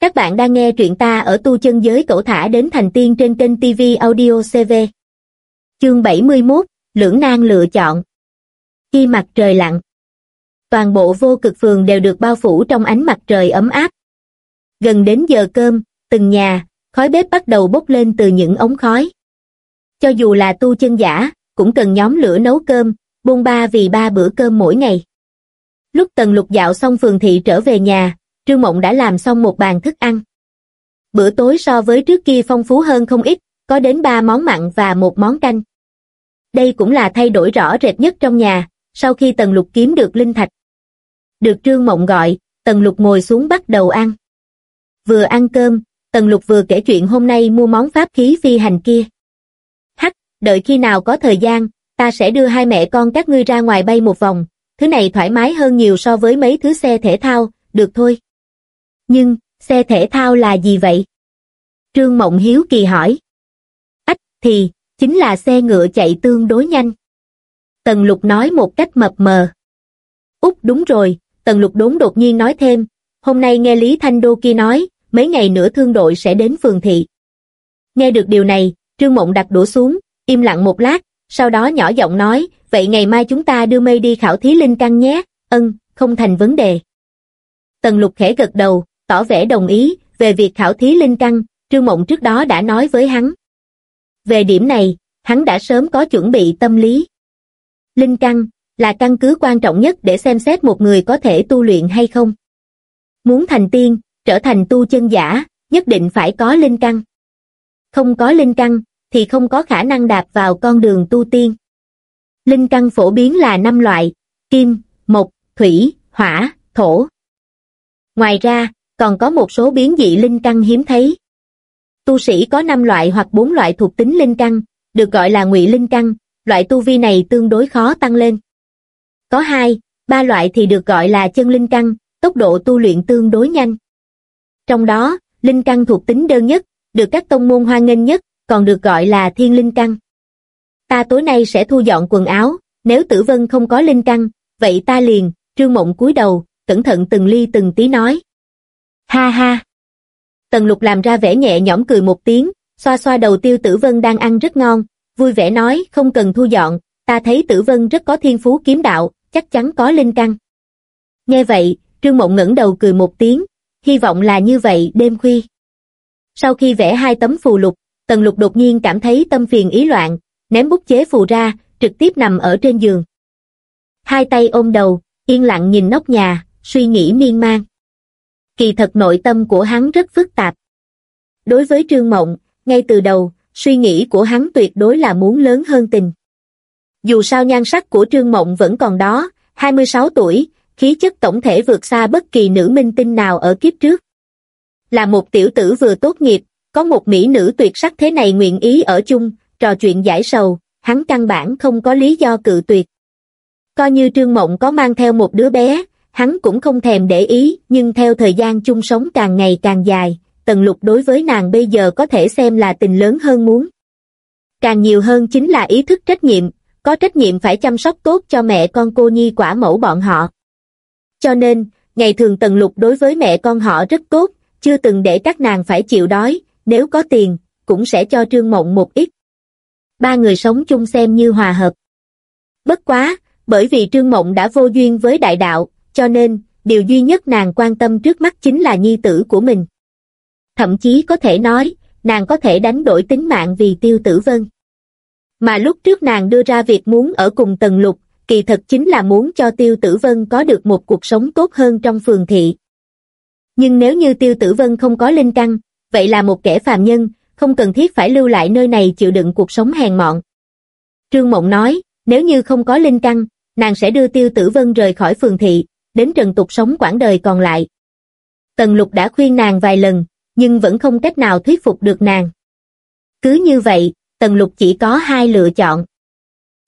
Các bạn đang nghe truyện ta ở tu chân giới cổ thả đến thành tiên trên kênh TV Audio CV. Chương 71, Lưỡng nan lựa chọn. Khi mặt trời lặn, toàn bộ vô cực phường đều được bao phủ trong ánh mặt trời ấm áp. Gần đến giờ cơm, từng nhà, khói bếp bắt đầu bốc lên từ những ống khói. Cho dù là tu chân giả, cũng cần nhóm lửa nấu cơm, bôn ba vì ba bữa cơm mỗi ngày. Lúc Tần Lục dạo xong phường thị trở về nhà, Trương Mộng đã làm xong một bàn thức ăn. Bữa tối so với trước kia phong phú hơn không ít, có đến ba món mặn và một món canh. Đây cũng là thay đổi rõ rệt nhất trong nhà, sau khi Tần Lục kiếm được linh thạch. Được Trương Mộng gọi, Tần Lục ngồi xuống bắt đầu ăn. Vừa ăn cơm, Tần Lục vừa kể chuyện hôm nay mua món pháp khí phi hành kia. Hắc, đợi khi nào có thời gian, ta sẽ đưa hai mẹ con các ngươi ra ngoài bay một vòng, thứ này thoải mái hơn nhiều so với mấy thứ xe thể thao, được thôi. Nhưng, xe thể thao là gì vậy? Trương Mộng Hiếu kỳ hỏi. Ách, thì, chính là xe ngựa chạy tương đối nhanh. Tần Lục nói một cách mập mờ. Úc đúng rồi, Tần Lục đốn đột nhiên nói thêm, hôm nay nghe Lý Thanh Đô kia nói, mấy ngày nữa thương đội sẽ đến phường thị. Nghe được điều này, Trương Mộng đặt đũa xuống, im lặng một lát, sau đó nhỏ giọng nói, vậy ngày mai chúng ta đưa mây đi khảo thí linh căn nhé, ân, không thành vấn đề. Tần Lục khẽ gật đầu, tỏ vẻ đồng ý, về việc khảo thí linh căn, Trương Mộng trước đó đã nói với hắn. Về điểm này, hắn đã sớm có chuẩn bị tâm lý. Linh căn là căn cứ quan trọng nhất để xem xét một người có thể tu luyện hay không. Muốn thành tiên, trở thành tu chân giả, nhất định phải có linh căn. Không có linh căn, thì không có khả năng đạp vào con đường tu tiên. Linh căn phổ biến là năm loại, kim, mộc, thủy, hỏa, thổ. Ngoài ra, còn có một số biến dị linh căn hiếm thấy. Tu sĩ có 5 loại hoặc 4 loại thuộc tính linh căn, được gọi là ngụy linh căn, loại tu vi này tương đối khó tăng lên. Có 2, 3 loại thì được gọi là chân linh căn, tốc độ tu luyện tương đối nhanh. Trong đó, linh căn thuộc tính đơn nhất, được các tông môn hoan nghênh nhất, còn được gọi là thiên linh căn. Ta tối nay sẽ thu dọn quần áo, nếu tử vân không có linh căn, vậy ta liền, trương mộng cúi đầu, cẩn thận từng ly từng tí nói. Ha ha! Tần lục làm ra vẻ nhẹ nhõm cười một tiếng, xoa xoa đầu tiêu tử vân đang ăn rất ngon, vui vẻ nói không cần thu dọn, ta thấy tử vân rất có thiên phú kiếm đạo, chắc chắn có linh căn. Nghe vậy, Trương Mộng ngẩng đầu cười một tiếng, hy vọng là như vậy đêm khuya. Sau khi vẽ hai tấm phù lục, Tần Lục đột nhiên cảm thấy tâm phiền ý loạn, ném bút chế phù ra, trực tiếp nằm ở trên giường. Hai tay ôm đầu, yên lặng nhìn nóc nhà, suy nghĩ miên man kỳ thật nội tâm của hắn rất phức tạp. Đối với Trương Mộng, ngay từ đầu, suy nghĩ của hắn tuyệt đối là muốn lớn hơn tình. Dù sao nhan sắc của Trương Mộng vẫn còn đó, 26 tuổi, khí chất tổng thể vượt xa bất kỳ nữ minh tinh nào ở kiếp trước. Là một tiểu tử vừa tốt nghiệp, có một mỹ nữ tuyệt sắc thế này nguyện ý ở chung, trò chuyện giải sầu, hắn căn bản không có lý do cự tuyệt. Coi như Trương Mộng có mang theo một đứa bé, hắn cũng không thèm để ý, nhưng theo thời gian chung sống càng ngày càng dài, tần lục đối với nàng bây giờ có thể xem là tình lớn hơn muốn. Càng nhiều hơn chính là ý thức trách nhiệm, có trách nhiệm phải chăm sóc tốt cho mẹ con cô nhi quả mẫu bọn họ. Cho nên, ngày thường tần lục đối với mẹ con họ rất tốt, chưa từng để các nàng phải chịu đói, nếu có tiền, cũng sẽ cho trương mộng một ít. Ba người sống chung xem như hòa hợp. Bất quá, bởi vì trương mộng đã vô duyên với đại đạo, cho nên, điều duy nhất nàng quan tâm trước mắt chính là nhi tử của mình. Thậm chí có thể nói, nàng có thể đánh đổi tính mạng vì tiêu tử vân. Mà lúc trước nàng đưa ra việc muốn ở cùng tần lục, kỳ thật chính là muốn cho tiêu tử vân có được một cuộc sống tốt hơn trong phường thị. Nhưng nếu như tiêu tử vân không có linh căn, vậy là một kẻ phàm nhân, không cần thiết phải lưu lại nơi này chịu đựng cuộc sống hèn mọn. Trương Mộng nói, nếu như không có linh căn, nàng sẽ đưa tiêu tử vân rời khỏi phường thị, đến trần tục sống quãng đời còn lại. Tần lục đã khuyên nàng vài lần, nhưng vẫn không cách nào thuyết phục được nàng. Cứ như vậy, tần lục chỉ có hai lựa chọn.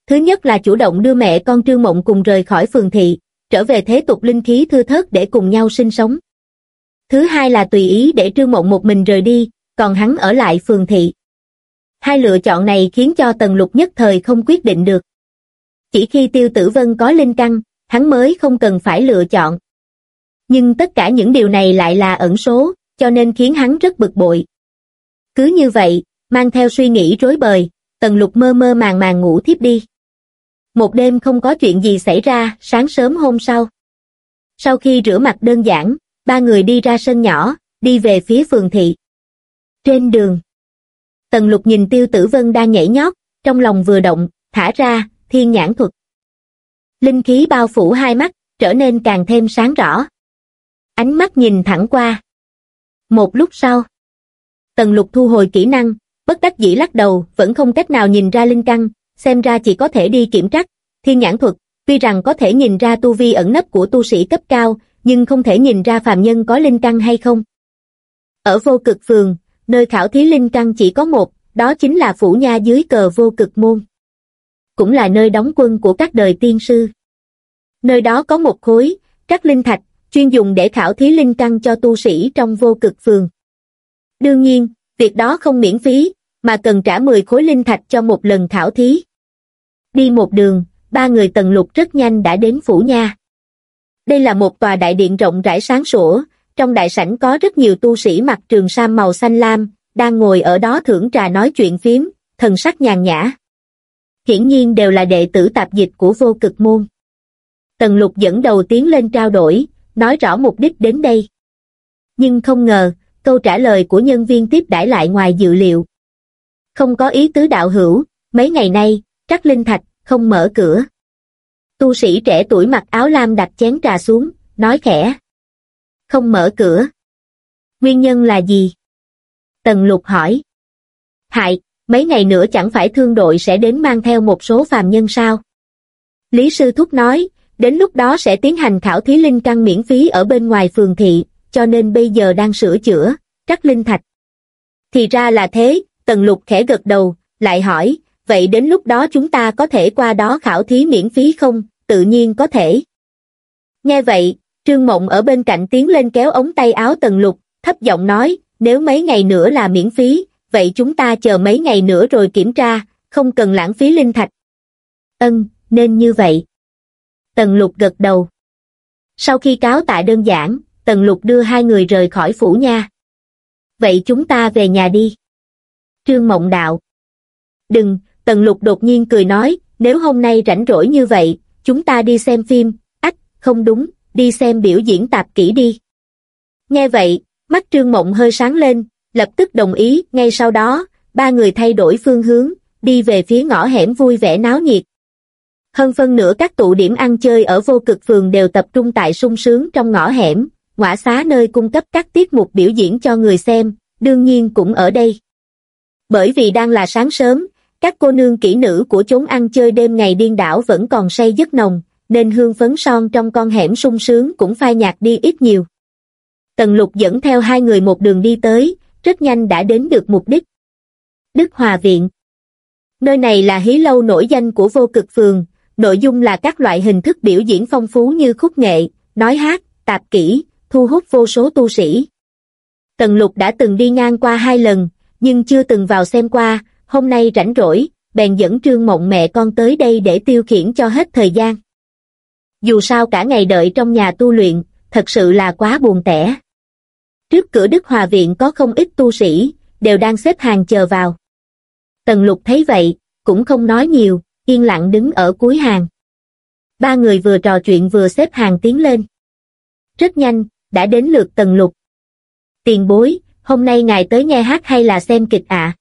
Thứ nhất là chủ động đưa mẹ con Trương Mộng cùng rời khỏi phường thị, trở về thế tục linh khí thưa thớt để cùng nhau sinh sống. Thứ hai là tùy ý để Trương Mộng một mình rời đi, còn hắn ở lại phường thị. Hai lựa chọn này khiến cho Tần Lục nhất thời không quyết định được. Chỉ khi Tiêu Tử Vân có linh căn, hắn mới không cần phải lựa chọn. Nhưng tất cả những điều này lại là ẩn số, cho nên khiến hắn rất bực bội. Cứ như vậy, mang theo suy nghĩ rối bời, tần lục mơ mơ màng màng ngủ thiếp đi. Một đêm không có chuyện gì xảy ra, sáng sớm hôm sau. Sau khi rửa mặt đơn giản, ba người đi ra sân nhỏ, đi về phía phường thị. Trên đường, Tần lục nhìn tiêu tử vân đang nhảy nhót, trong lòng vừa động, thả ra, thiên nhãn thuật. Linh khí bao phủ hai mắt, trở nên càng thêm sáng rõ. Ánh mắt nhìn thẳng qua. Một lúc sau, tần lục thu hồi kỹ năng, bất đắc dĩ lắc đầu, vẫn không cách nào nhìn ra linh căn, xem ra chỉ có thể đi kiểm trắc. Thiên nhãn thuật, tuy rằng có thể nhìn ra tu vi ẩn nấp của tu sĩ cấp cao, nhưng không thể nhìn ra phàm nhân có linh căn hay không. Ở vô cực phường, nơi khảo thí linh căn chỉ có một, đó chính là phủ nha dưới cờ vô cực môn. Cũng là nơi đóng quân của các đời tiên sư. Nơi đó có một khối, các linh thạch, chuyên dùng để khảo thí linh căn cho tu sĩ trong vô cực phường. Đương nhiên, việc đó không miễn phí, mà cần trả 10 khối linh thạch cho một lần khảo thí. Đi một đường, ba người tần lục rất nhanh đã đến phủ nha. Đây là một tòa đại điện rộng rãi sáng sủa, trong đại sảnh có rất nhiều tu sĩ mặc trường sam màu xanh lam, đang ngồi ở đó thưởng trà nói chuyện phím, thần sắc nhàn nhã. Hiển nhiên đều là đệ tử tạp dịch của vô cực môn. Tần lục dẫn đầu tiến lên trao đổi, nói rõ mục đích đến đây. Nhưng không ngờ, câu trả lời của nhân viên tiếp đãi lại ngoài dự liệu. Không có ý tứ đạo hữu, mấy ngày nay, Trắc Linh Thạch, không mở cửa. Tu sĩ trẻ tuổi mặc áo lam đặt chén trà xuống, nói khẽ không mở cửa. Nguyên nhân là gì? Tần lục hỏi. Hại, mấy ngày nữa chẳng phải thương đội sẽ đến mang theo một số phàm nhân sao? Lý Sư Thúc nói, đến lúc đó sẽ tiến hành khảo thí linh căn miễn phí ở bên ngoài phường thị, cho nên bây giờ đang sửa chữa, trắc linh thạch. Thì ra là thế, Tần Lục khẽ gật đầu, lại hỏi, vậy đến lúc đó chúng ta có thể qua đó khảo thí miễn phí không? Tự nhiên có thể. Nghe vậy, Trương Mộng ở bên cạnh tiến lên kéo ống tay áo Tần Lục, thấp giọng nói, nếu mấy ngày nữa là miễn phí, vậy chúng ta chờ mấy ngày nữa rồi kiểm tra, không cần lãng phí linh thạch. Ân, nên như vậy. Tần Lục gật đầu. Sau khi cáo tạ đơn giản, Tần Lục đưa hai người rời khỏi phủ nha. Vậy chúng ta về nhà đi. Trương Mộng đạo. Đừng, Tần Lục đột nhiên cười nói, nếu hôm nay rảnh rỗi như vậy, chúng ta đi xem phim, ách, không đúng, đi xem biểu diễn tạp kỹ đi. Nghe vậy, mắt Trương Mộng hơi sáng lên, lập tức đồng ý, ngay sau đó, ba người thay đổi phương hướng, đi về phía ngõ hẻm vui vẻ náo nhiệt. Hơn phân nửa các tụ điểm ăn chơi ở vô cực phường đều tập trung tại sung sướng trong ngõ hẻm, ngõ xá nơi cung cấp các tiết mục biểu diễn cho người xem, đương nhiên cũng ở đây. Bởi vì đang là sáng sớm, các cô nương kỹ nữ của chốn ăn chơi đêm ngày điên đảo vẫn còn say giấc nồng, nên hương phấn son trong con hẻm sung sướng cũng phai nhạt đi ít nhiều. Tần lục dẫn theo hai người một đường đi tới, rất nhanh đã đến được mục đích. Đức Hòa Viện Nơi này là hí lâu nổi danh của vô cực phường, nội dung là các loại hình thức biểu diễn phong phú như khúc nghệ, nói hát, tạp kỹ, thu hút vô số tu sĩ. Tần lục đã từng đi ngang qua hai lần, nhưng chưa từng vào xem qua, hôm nay rảnh rỗi, bèn dẫn trương mộng mẹ con tới đây để tiêu khiển cho hết thời gian dù sao cả ngày đợi trong nhà tu luyện, thật sự là quá buồn tẻ. Trước cửa Đức Hòa Viện có không ít tu sĩ, đều đang xếp hàng chờ vào. Tần lục thấy vậy, cũng không nói nhiều, yên lặng đứng ở cuối hàng. Ba người vừa trò chuyện vừa xếp hàng tiến lên. Rất nhanh, đã đến lượt tần lục. Tiền bối, hôm nay ngài tới nghe hát hay là xem kịch ạ? À?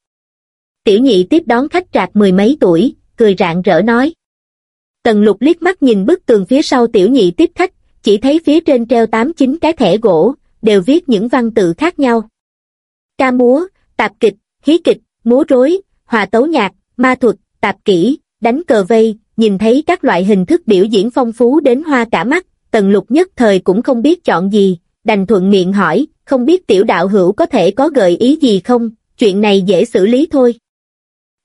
Tiểu nhị tiếp đón khách trạc mười mấy tuổi, cười rạng rỡ nói. Tần lục liếc mắt nhìn bức tường phía sau tiểu nhị tiếp khách, chỉ thấy phía trên treo tám chín cái thẻ gỗ, đều viết những văn tự khác nhau. Ca múa, tạp kịch, hí kịch, múa rối, hòa tấu nhạc, ma thuật, tạp kỹ, đánh cờ vây, nhìn thấy các loại hình thức biểu diễn phong phú đến hoa cả mắt, tần lục nhất thời cũng không biết chọn gì, đành thuận miệng hỏi, không biết tiểu đạo hữu có thể có gợi ý gì không, chuyện này dễ xử lý thôi.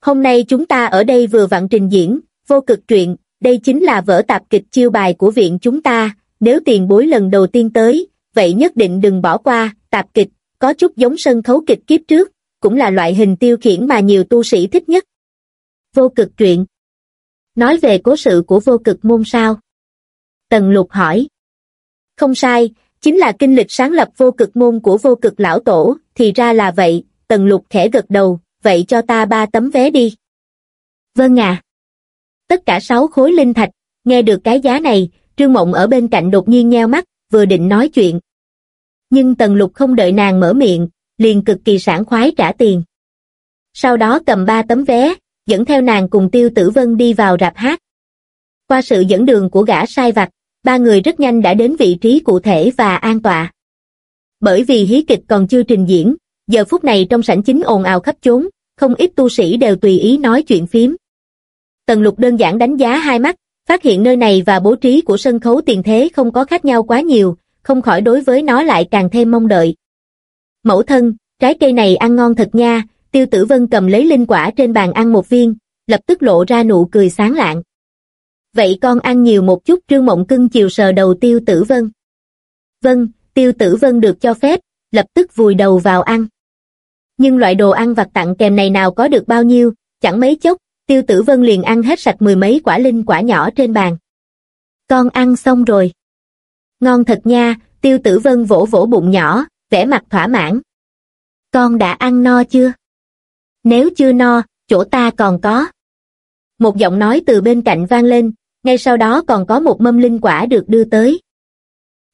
Hôm nay chúng ta ở đây vừa vặn trình diễn, vô cực truyện, đây chính là vở tạp kịch chiêu bài của viện chúng ta, nếu tiền bối lần đầu tiên tới, vậy nhất định đừng bỏ qua, tạp kịch, có chút giống sân khấu kịch kiếp trước, cũng là loại hình tiêu khiển mà nhiều tu sĩ thích nhất. Vô cực truyện Nói về cố sự của vô cực môn sao? Tần lục hỏi. Không sai, Chính là kinh lịch sáng lập vô cực môn của vô cực lão tổ, thì ra là vậy, tần lục khẽ gật đầu, vậy cho ta ba tấm vé đi. Vâng à. Tất cả sáu khối linh thạch, nghe được cái giá này, Trương Mộng ở bên cạnh đột nhiên nheo mắt, vừa định nói chuyện. Nhưng tần lục không đợi nàng mở miệng, liền cực kỳ sảng khoái trả tiền. Sau đó cầm ba tấm vé, dẫn theo nàng cùng Tiêu Tử Vân đi vào rạp hát. Qua sự dẫn đường của gã sai vặt, ba người rất nhanh đã đến vị trí cụ thể và an tọa. Bởi vì hí kịch còn chưa trình diễn, giờ phút này trong sảnh chính ồn ào khắp chốn, không ít tu sĩ đều tùy ý nói chuyện phím. Tần lục đơn giản đánh giá hai mắt, phát hiện nơi này và bố trí của sân khấu tiền thế không có khác nhau quá nhiều, không khỏi đối với nó lại càng thêm mong đợi. Mẫu thân, trái cây này ăn ngon thật nha, tiêu tử vân cầm lấy linh quả trên bàn ăn một viên, lập tức lộ ra nụ cười sáng lạng. Vậy con ăn nhiều một chút trương mộng cưng chiều sờ đầu tiêu tử vân. Vâng, tiêu tử vân được cho phép, lập tức vùi đầu vào ăn. Nhưng loại đồ ăn vặt tặng kèm này nào có được bao nhiêu, chẳng mấy chốc, tiêu tử vân liền ăn hết sạch mười mấy quả linh quả nhỏ trên bàn. Con ăn xong rồi. Ngon thật nha, tiêu tử vân vỗ vỗ bụng nhỏ, vẻ mặt thỏa mãn. Con đã ăn no chưa? Nếu chưa no, chỗ ta còn có. Một giọng nói từ bên cạnh vang lên, ngay sau đó còn có một mâm linh quả được đưa tới.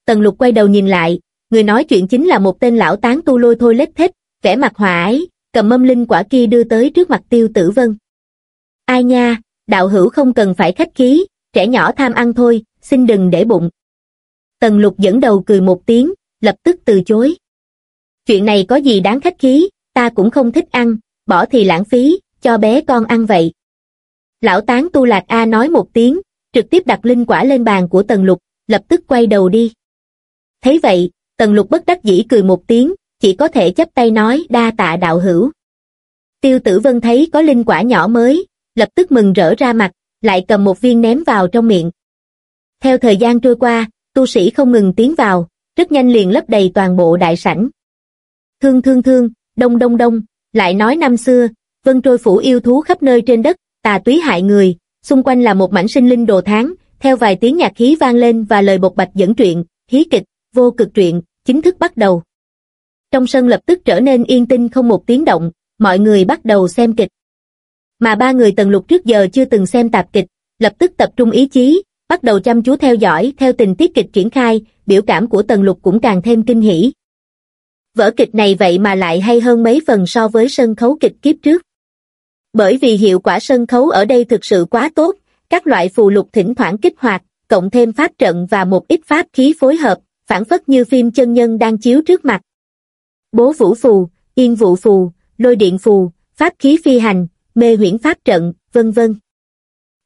Tần lục quay đầu nhìn lại, người nói chuyện chính là một tên lão tán tu lôi thôi lết thết, vẻ mặt hòa ái, cầm mâm linh quả kia đưa tới trước mặt tiêu tử vân. Ai nha, đạo hữu không cần phải khách khí, trẻ nhỏ tham ăn thôi, xin đừng để bụng. Tần lục dẫn đầu cười một tiếng, lập tức từ chối. Chuyện này có gì đáng khách khí, ta cũng không thích ăn, bỏ thì lãng phí, cho bé con ăn vậy. Lão tán tu lạc A nói một tiếng, trực tiếp đặt linh quả lên bàn của tần lục, lập tức quay đầu đi. Thấy vậy, tần lục bất đắc dĩ cười một tiếng, chỉ có thể chấp tay nói đa tạ đạo hữu. Tiêu tử vân thấy có linh quả nhỏ mới, lập tức mừng rỡ ra mặt, lại cầm một viên ném vào trong miệng. Theo thời gian trôi qua, tu sĩ không ngừng tiến vào, rất nhanh liền lấp đầy toàn bộ đại sảnh. Thương thương thương, đông đông đông, lại nói năm xưa, vân trôi phủ yêu thú khắp nơi trên đất, tà túy hại người, xung quanh là một mảnh sinh linh đồ tháng, theo vài tiếng nhạc khí vang lên và lời bộc bạch dẫn truyện, hí kịch, vô cực truyện, chính thức bắt đầu. Trong sân lập tức trở nên yên tĩnh không một tiếng động, mọi người bắt đầu xem kịch. Mà ba người tần lục trước giờ chưa từng xem tạp kịch, lập tức tập trung ý chí, bắt đầu chăm chú theo dõi theo tình tiết kịch triển khai, biểu cảm của tần lục cũng càng thêm kinh hỉ. Vở kịch này vậy mà lại hay hơn mấy phần so với sân khấu kịch kiếp trước. Bởi vì hiệu quả sân khấu ở đây thực sự quá tốt, các loại phù lục thỉnh thoảng kích hoạt, cộng thêm pháp trận và một ít pháp khí phối hợp, phản phất như phim chân nhân đang chiếu trước mặt. Bố vũ phù, yên vụ phù, lôi điện phù, pháp khí phi hành, mê huyễn pháp trận, vân vân.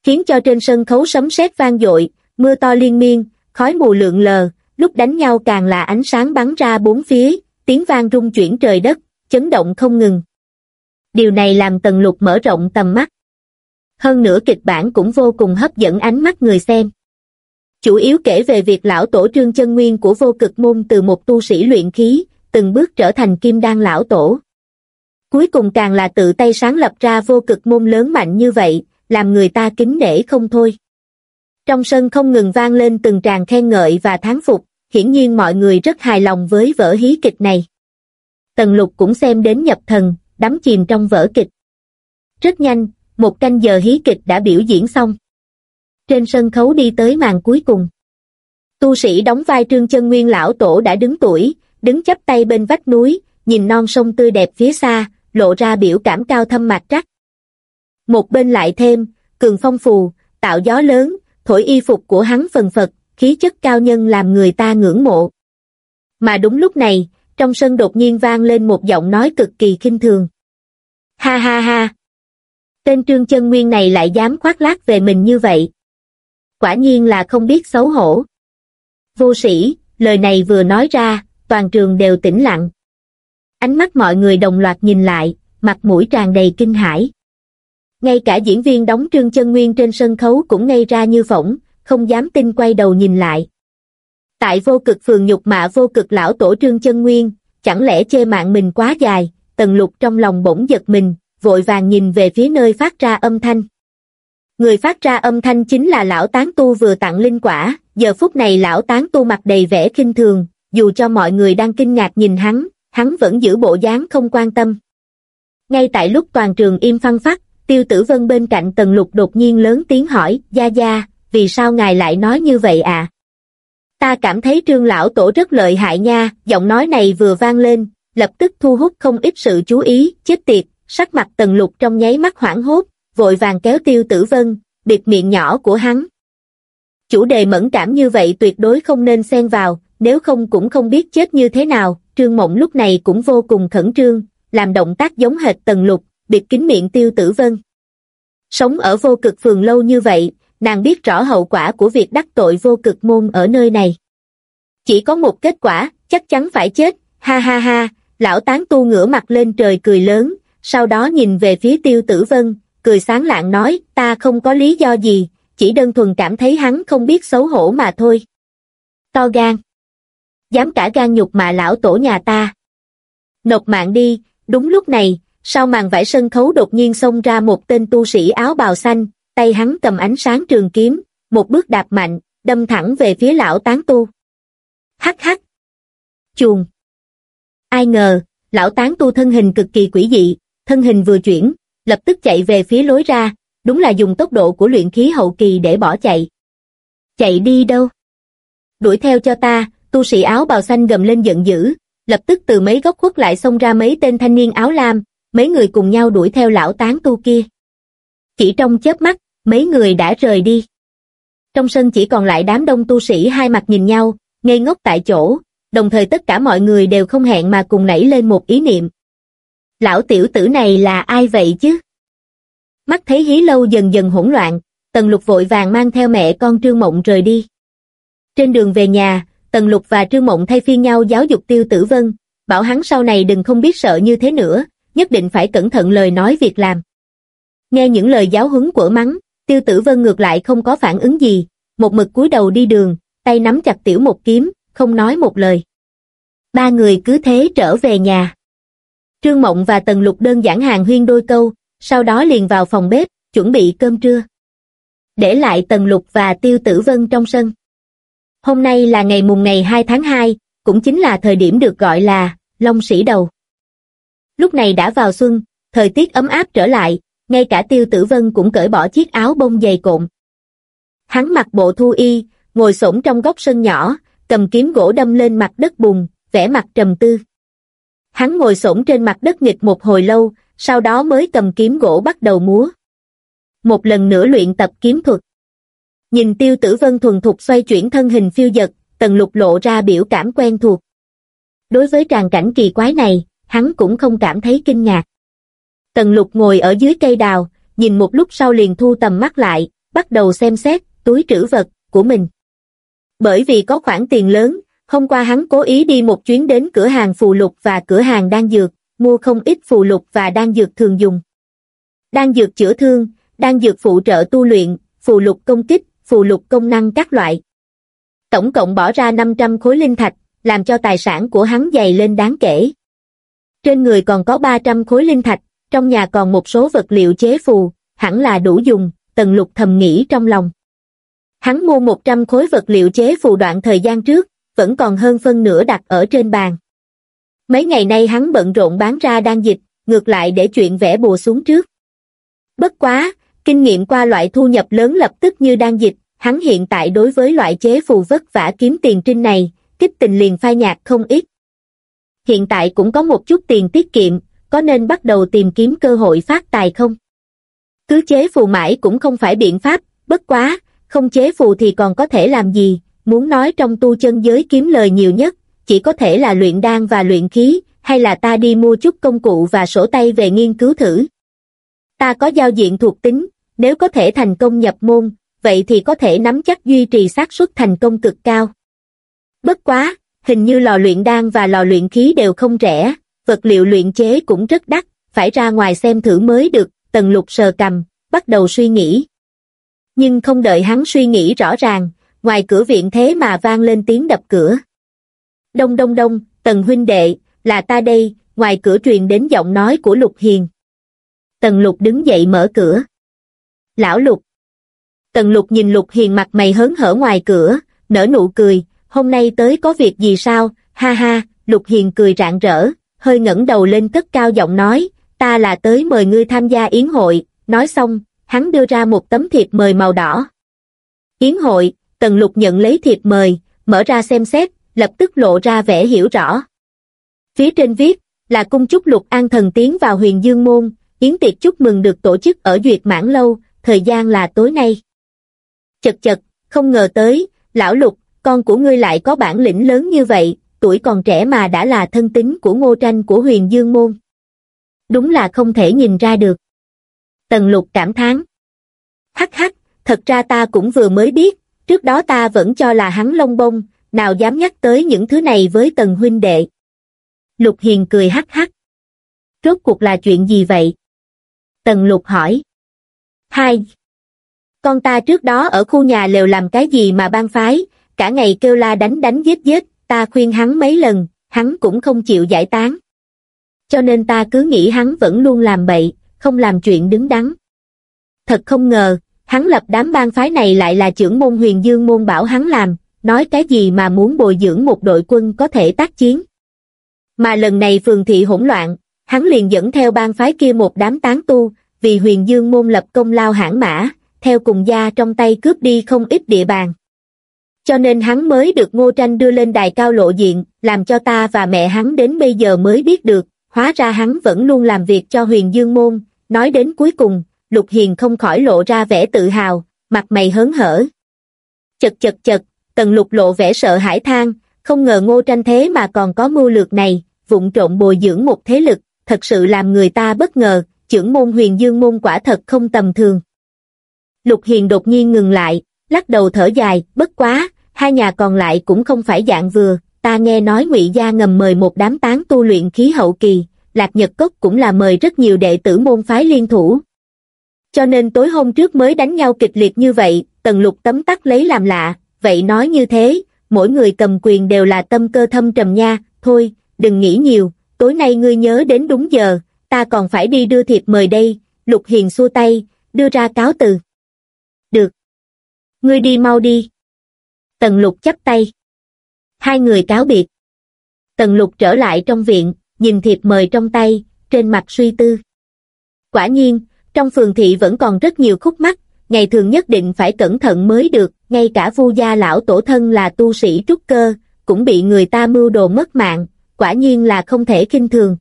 Khiến cho trên sân khấu sấm sét vang dội, mưa to liên miên, khói mù lượn lờ, lúc đánh nhau càng là ánh sáng bắn ra bốn phía, tiếng vang rung chuyển trời đất, chấn động không ngừng. Điều này làm Tần Lục mở rộng tầm mắt. Hơn nữa kịch bản cũng vô cùng hấp dẫn ánh mắt người xem. Chủ yếu kể về việc lão tổ trương chân nguyên của vô cực môn từ một tu sĩ luyện khí, từng bước trở thành kim đan lão tổ. Cuối cùng càng là tự tay sáng lập ra vô cực môn lớn mạnh như vậy, làm người ta kính nể không thôi. Trong sân không ngừng vang lên từng tràng khen ngợi và thán phục, hiển nhiên mọi người rất hài lòng với vở hí kịch này. Tần lục cũng xem đến nhập thần, đắm chìm trong vở kịch. Rất nhanh, một canh giờ hí kịch đã biểu diễn xong. Trên sân khấu đi tới màn cuối cùng. Tu sĩ đóng vai trương chân nguyên lão tổ đã đứng tuổi, đứng chắp tay bên vách núi, nhìn non sông tươi đẹp phía xa, lộ ra biểu cảm cao thâm mạc trắc. Một bên lại thêm, cường phong phù, tạo gió lớn, thổi y phục của hắn phần phật, khí chất cao nhân làm người ta ngưỡng mộ. Mà đúng lúc này, trong sân đột nhiên vang lên một giọng nói cực kỳ khinh thường. Ha ha ha! Tên trương chân nguyên này lại dám khoác lác về mình như vậy. Quả nhiên là không biết xấu hổ. Vô sĩ, lời này vừa nói ra, toàn trường đều tĩnh lặng. Ánh mắt mọi người đồng loạt nhìn lại, mặt mũi tràn đầy kinh hãi. Ngay cả diễn viên đóng trương chân nguyên trên sân khấu cũng ngây ra như phỏng, không dám tin quay đầu nhìn lại. Tại vô cực phường nhục mạ vô cực lão tổ trương chân nguyên, chẳng lẽ chê mạng mình quá dài, tần lục trong lòng bỗng giật mình, vội vàng nhìn về phía nơi phát ra âm thanh. Người phát ra âm thanh chính là lão tán tu vừa tặng linh quả, giờ phút này lão tán tu mặt đầy vẻ kinh thường, dù cho mọi người đang kinh ngạc nhìn hắn, hắn vẫn giữ bộ dáng không quan tâm. Ngay tại lúc toàn trường im phăng phát, tiêu tử vân bên cạnh tần lục đột nhiên lớn tiếng hỏi, Gia Gia, vì sao ngài lại nói như vậy à? Ta cảm thấy trương lão tổ rất lợi hại nha, giọng nói này vừa vang lên, lập tức thu hút không ít sự chú ý, chết tiệt, sắc mặt tần lục trong nháy mắt hoảng hốt, vội vàng kéo tiêu tử vân, biệt miệng nhỏ của hắn. Chủ đề mẫn cảm như vậy tuyệt đối không nên xen vào, nếu không cũng không biết chết như thế nào, trương mộng lúc này cũng vô cùng khẩn trương, làm động tác giống hệt tần lục, biệt kín miệng tiêu tử vân. Sống ở vô cực phường lâu như vậy, nàng biết rõ hậu quả của việc đắc tội vô cực môn ở nơi này. Chỉ có một kết quả, chắc chắn phải chết, ha ha ha, lão tán tu ngửa mặt lên trời cười lớn, sau đó nhìn về phía tiêu tử vân, cười sáng lạng nói, ta không có lý do gì, chỉ đơn thuần cảm thấy hắn không biết xấu hổ mà thôi. To gan. Dám cả gan nhục mà lão tổ nhà ta. Nộp mạng đi, đúng lúc này, sau màn vải sân khấu đột nhiên xông ra một tên tu sĩ áo bào xanh, tay hắn cầm ánh sáng trường kiếm, một bước đạp mạnh, đâm thẳng về phía lão tán tu. Hắc hắc. Chuồng. Ai ngờ, lão tán tu thân hình cực kỳ quỷ dị, thân hình vừa chuyển, lập tức chạy về phía lối ra, đúng là dùng tốc độ của luyện khí hậu kỳ để bỏ chạy. Chạy đi đâu? Đuổi theo cho ta, tu sĩ áo bào xanh gầm lên giận dữ, lập tức từ mấy góc khuất lại xông ra mấy tên thanh niên áo lam, mấy người cùng nhau đuổi theo lão tán tu kia. Chỉ trong chớp mắt, mấy người đã rời đi. Trong sân chỉ còn lại đám đông tu sĩ hai mặt nhìn nhau, ngây ngốc tại chỗ, đồng thời tất cả mọi người đều không hẹn mà cùng nảy lên một ý niệm. Lão tiểu tử này là ai vậy chứ? Mắt thấy hí lâu dần dần hỗn loạn, Tần Lục vội vàng mang theo mẹ con Trương Mộng rời đi. Trên đường về nhà, Tần Lục và Trương Mộng thay phiên nhau giáo dục Tiêu Tử Vân, bảo hắn sau này đừng không biết sợ như thế nữa, nhất định phải cẩn thận lời nói việc làm. Nghe những lời giáo huấn của mắng, Tiêu Tử Vân ngược lại không có phản ứng gì, một mực cúi đầu đi đường, tay nắm chặt tiểu một kiếm, không nói một lời. Ba người cứ thế trở về nhà. Trương Mộng và Tần Lục đơn giản hàng huyên đôi câu, sau đó liền vào phòng bếp, chuẩn bị cơm trưa. Để lại Tần Lục và Tiêu Tử Vân trong sân. Hôm nay là ngày mùng ngày 2 tháng 2, cũng chính là thời điểm được gọi là Long Sĩ Đầu. Lúc này đã vào xuân, thời tiết ấm áp trở lại, ngay cả Tiêu Tử Vân cũng cởi bỏ chiếc áo bông dày cộm. Hắn mặc bộ thu y, ngồi xổm trong góc sân nhỏ, cầm kiếm gỗ đâm lên mặt đất bùn, vẽ mặt trầm tư. Hắn ngồi xổm trên mặt đất nghịch một hồi lâu, sau đó mới cầm kiếm gỗ bắt đầu múa. Một lần nữa luyện tập kiếm thuật. Nhìn tiêu tử vân thuần thục xoay chuyển thân hình phiêu dật, tần lục lộ ra biểu cảm quen thuộc. Đối với tràng cảnh kỳ quái này, hắn cũng không cảm thấy kinh ngạc. Tần lục ngồi ở dưới cây đào, nhìn một lúc sau liền thu tầm mắt lại, bắt đầu xem xét túi trữ vật của mình. Bởi vì có khoản tiền lớn, hôm qua hắn cố ý đi một chuyến đến cửa hàng phù lục và cửa hàng đan dược, mua không ít phù lục và đan dược thường dùng. Đan dược chữa thương, đan dược phụ trợ tu luyện, phù lục công kích, phù lục công năng các loại. Tổng cộng bỏ ra 500 khối linh thạch, làm cho tài sản của hắn dày lên đáng kể. Trên người còn có 300 khối linh thạch, trong nhà còn một số vật liệu chế phù, hẳn là đủ dùng, tần lục thầm nghĩ trong lòng. Hắn mua 100 khối vật liệu chế phù đoạn thời gian trước, vẫn còn hơn phân nửa đặt ở trên bàn. Mấy ngày nay hắn bận rộn bán ra đan dịch, ngược lại để chuyện vẽ bùa xuống trước. Bất quá, kinh nghiệm qua loại thu nhập lớn lập tức như đan dịch, hắn hiện tại đối với loại chế phù vất vả kiếm tiền trinh này, kích tình liền phai nhạt không ít. Hiện tại cũng có một chút tiền tiết kiệm, có nên bắt đầu tìm kiếm cơ hội phát tài không? Cứ chế phù mãi cũng không phải biện pháp, bất quá, không chế phù thì còn có thể làm gì, muốn nói trong tu chân giới kiếm lời nhiều nhất, chỉ có thể là luyện đan và luyện khí, hay là ta đi mua chút công cụ và sổ tay về nghiên cứu thử. Ta có giao diện thuộc tính, nếu có thể thành công nhập môn, vậy thì có thể nắm chắc duy trì xác suất thành công cực cao. Bất quá, hình như lò luyện đan và lò luyện khí đều không rẻ, vật liệu luyện chế cũng rất đắt, phải ra ngoài xem thử mới được, tần lục sờ cầm, bắt đầu suy nghĩ. Nhưng không đợi hắn suy nghĩ rõ ràng, ngoài cửa viện thế mà vang lên tiếng đập cửa. Đông đông đông, tần huynh đệ, là ta đây, ngoài cửa truyền đến giọng nói của Lục Hiền. Tần Lục đứng dậy mở cửa. Lão Lục. Tần Lục nhìn Lục Hiền mặt mày hớn hở ngoài cửa, nở nụ cười, hôm nay tới có việc gì sao, ha ha, Lục Hiền cười rạng rỡ, hơi ngẩng đầu lên cất cao giọng nói, ta là tới mời ngươi tham gia yến hội, nói xong, hắn đưa ra một tấm thiệp mời màu đỏ. Yến hội, Tần Lục nhận lấy thiệp mời, mở ra xem xét, lập tức lộ ra vẻ hiểu rõ. Phía trên viết, là cung chúc Lục An Thần tiến vào huyền Dương Môn, yến tiệc chúc mừng được tổ chức ở Duyệt Mãn Lâu, thời gian là tối nay. Chật chật, không ngờ tới, lão Lục, con của ngươi lại có bản lĩnh lớn như vậy, tuổi còn trẻ mà đã là thân tính của ngô tranh của huyền Dương Môn. Đúng là không thể nhìn ra được. Tần Lục cảm thán. Hắc hắc, thật ra ta cũng vừa mới biết, trước đó ta vẫn cho là hắn lông bông, nào dám nhắc tới những thứ này với Tần huynh đệ. Lục Hiền cười hắc hắc. Rốt cuộc là chuyện gì vậy? Tần Lục hỏi. Hai. Con ta trước đó ở khu nhà lều làm cái gì mà ban phái, cả ngày kêu la đánh đánh giết giết, ta khuyên hắn mấy lần, hắn cũng không chịu giải tán. Cho nên ta cứ nghĩ hắn vẫn luôn làm bậy, không làm chuyện đứng đắn. Thật không ngờ, hắn lập đám bang phái này lại là trưởng môn huyền dương môn bảo hắn làm, nói cái gì mà muốn bồi dưỡng một đội quân có thể tác chiến. Mà lần này phường thị hỗn loạn, hắn liền dẫn theo bang phái kia một đám tán tu, vì huyền dương môn lập công lao hãn mã, theo cùng gia trong tay cướp đi không ít địa bàn. Cho nên hắn mới được Ngô Tranh đưa lên đài cao lộ diện, làm cho ta và mẹ hắn đến bây giờ mới biết được, hóa ra hắn vẫn luôn làm việc cho huyền dương môn, nói đến cuối cùng, Lục Hiền không khỏi lộ ra vẻ tự hào, mặt mày hớn hở. Chật chật chật, tần lục lộ vẻ sợ hãi than, không ngờ ngô tranh thế mà còn có mưu lược này, vụng trộn bồi dưỡng một thế lực, thật sự làm người ta bất ngờ, trưởng môn huyền dương môn quả thật không tầm thường. Lục Hiền đột nhiên ngừng lại, lắc đầu thở dài, bất quá, hai nhà còn lại cũng không phải dạng vừa, ta nghe nói ngụy Gia ngầm mời một đám tán tu luyện khí hậu kỳ, Lạc Nhật Cốc cũng là mời rất nhiều đệ tử môn phái liên thủ. Cho nên tối hôm trước mới đánh nhau kịch liệt như vậy, tần lục tấm tắc lấy làm lạ, vậy nói như thế, mỗi người cầm quyền đều là tâm cơ thâm trầm nha, thôi, đừng nghĩ nhiều, tối nay ngươi nhớ đến đúng giờ, ta còn phải đi đưa thiệp mời đây, Lục Hiền xua tay, đưa ra cáo từ. Được. Ngươi đi mau đi. Tần Lục chắp tay. Hai người cáo biệt. Tần Lục trở lại trong viện, nhìn thiệp mời trong tay, trên mặt suy tư. Quả nhiên, trong phường thị vẫn còn rất nhiều khúc mắc, ngày thường nhất định phải cẩn thận mới được, ngay cả vu gia lão tổ thân là tu sĩ trúc cơ, cũng bị người ta mưu đồ mất mạng, quả nhiên là không thể kinh thường.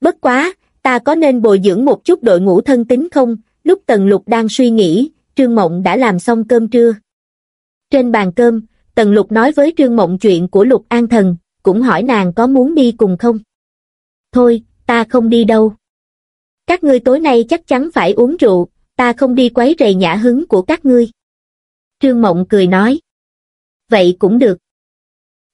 Bất quá, ta có nên bồi dưỡng một chút đội ngũ thân tính không? Lúc Tần Lục đang suy nghĩ, Trương Mộng đã làm xong cơm trưa. Trên bàn cơm, Tần Lục nói với Trương Mộng chuyện của Lục An Thần, cũng hỏi nàng có muốn đi cùng không. Thôi, ta không đi đâu. Các ngươi tối nay chắc chắn phải uống rượu, ta không đi quấy rầy nhã hứng của các ngươi. Trương Mộng cười nói. Vậy cũng được.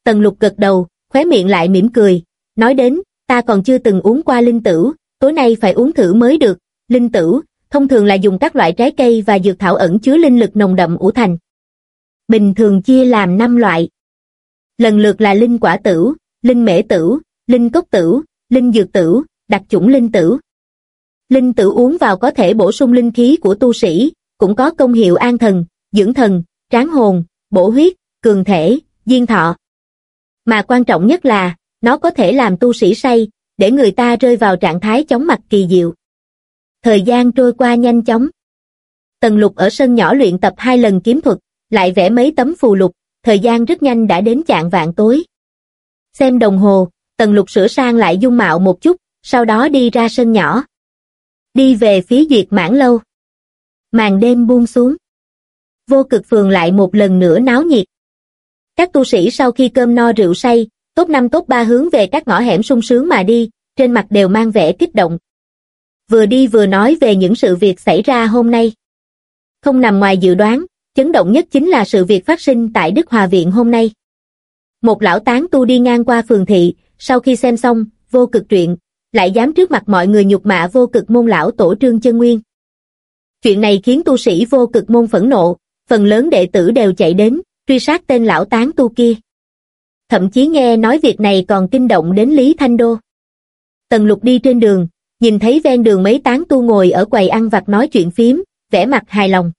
Tần Lục gật đầu, khóe miệng lại mỉm cười, nói đến, ta còn chưa từng uống qua linh tử, tối nay phải uống thử mới được, linh tử, thông thường là dùng các loại trái cây và dược thảo ẩn chứa linh lực nồng đậm ủ thành. Bình thường chia làm 5 loại. Lần lượt là linh quả tử, linh mễ tử, linh cốc tử, linh dược tử, đặc chủng linh tử. Linh tử uống vào có thể bổ sung linh khí của tu sĩ, cũng có công hiệu an thần, dưỡng thần, tráng hồn, bổ huyết, cường thể, diên thọ. Mà quan trọng nhất là, nó có thể làm tu sĩ say, để người ta rơi vào trạng thái chóng mặt kỳ diệu. Thời gian trôi qua nhanh chóng. Tần lục ở sân nhỏ luyện tập hai lần kiếm thuật, lại vẽ mấy tấm phù lục, thời gian rất nhanh đã đến chạng vạn tối. Xem đồng hồ, tần lục sửa sang lại dung mạo một chút, sau đó đi ra sân nhỏ. Đi về phía duyệt mãn lâu. Màn đêm buông xuống. Vô cực phường lại một lần nữa náo nhiệt. Các tu sĩ sau khi cơm no rượu say, tốt năm tốt ba hướng về các ngõ hẻm sung sướng mà đi, trên mặt đều mang vẻ kích động. Vừa đi vừa nói về những sự việc xảy ra hôm nay. Không nằm ngoài dự đoán, chấn động nhất chính là sự việc phát sinh tại Đức Hòa Viện hôm nay. Một lão tán tu đi ngang qua phường thị, sau khi xem xong, vô cực truyện, lại dám trước mặt mọi người nhục mạ vô cực môn lão tổ trương chân nguyên. Chuyện này khiến tu sĩ vô cực môn phẫn nộ, phần lớn đệ tử đều chạy đến, truy sát tên lão tán tu kia. Thậm chí nghe nói việc này còn kinh động đến Lý Thanh Đô. Tần lục đi trên đường, nhìn thấy ven đường mấy tán tu ngồi ở quầy ăn vặt nói chuyện phím, vẻ mặt hài lòng.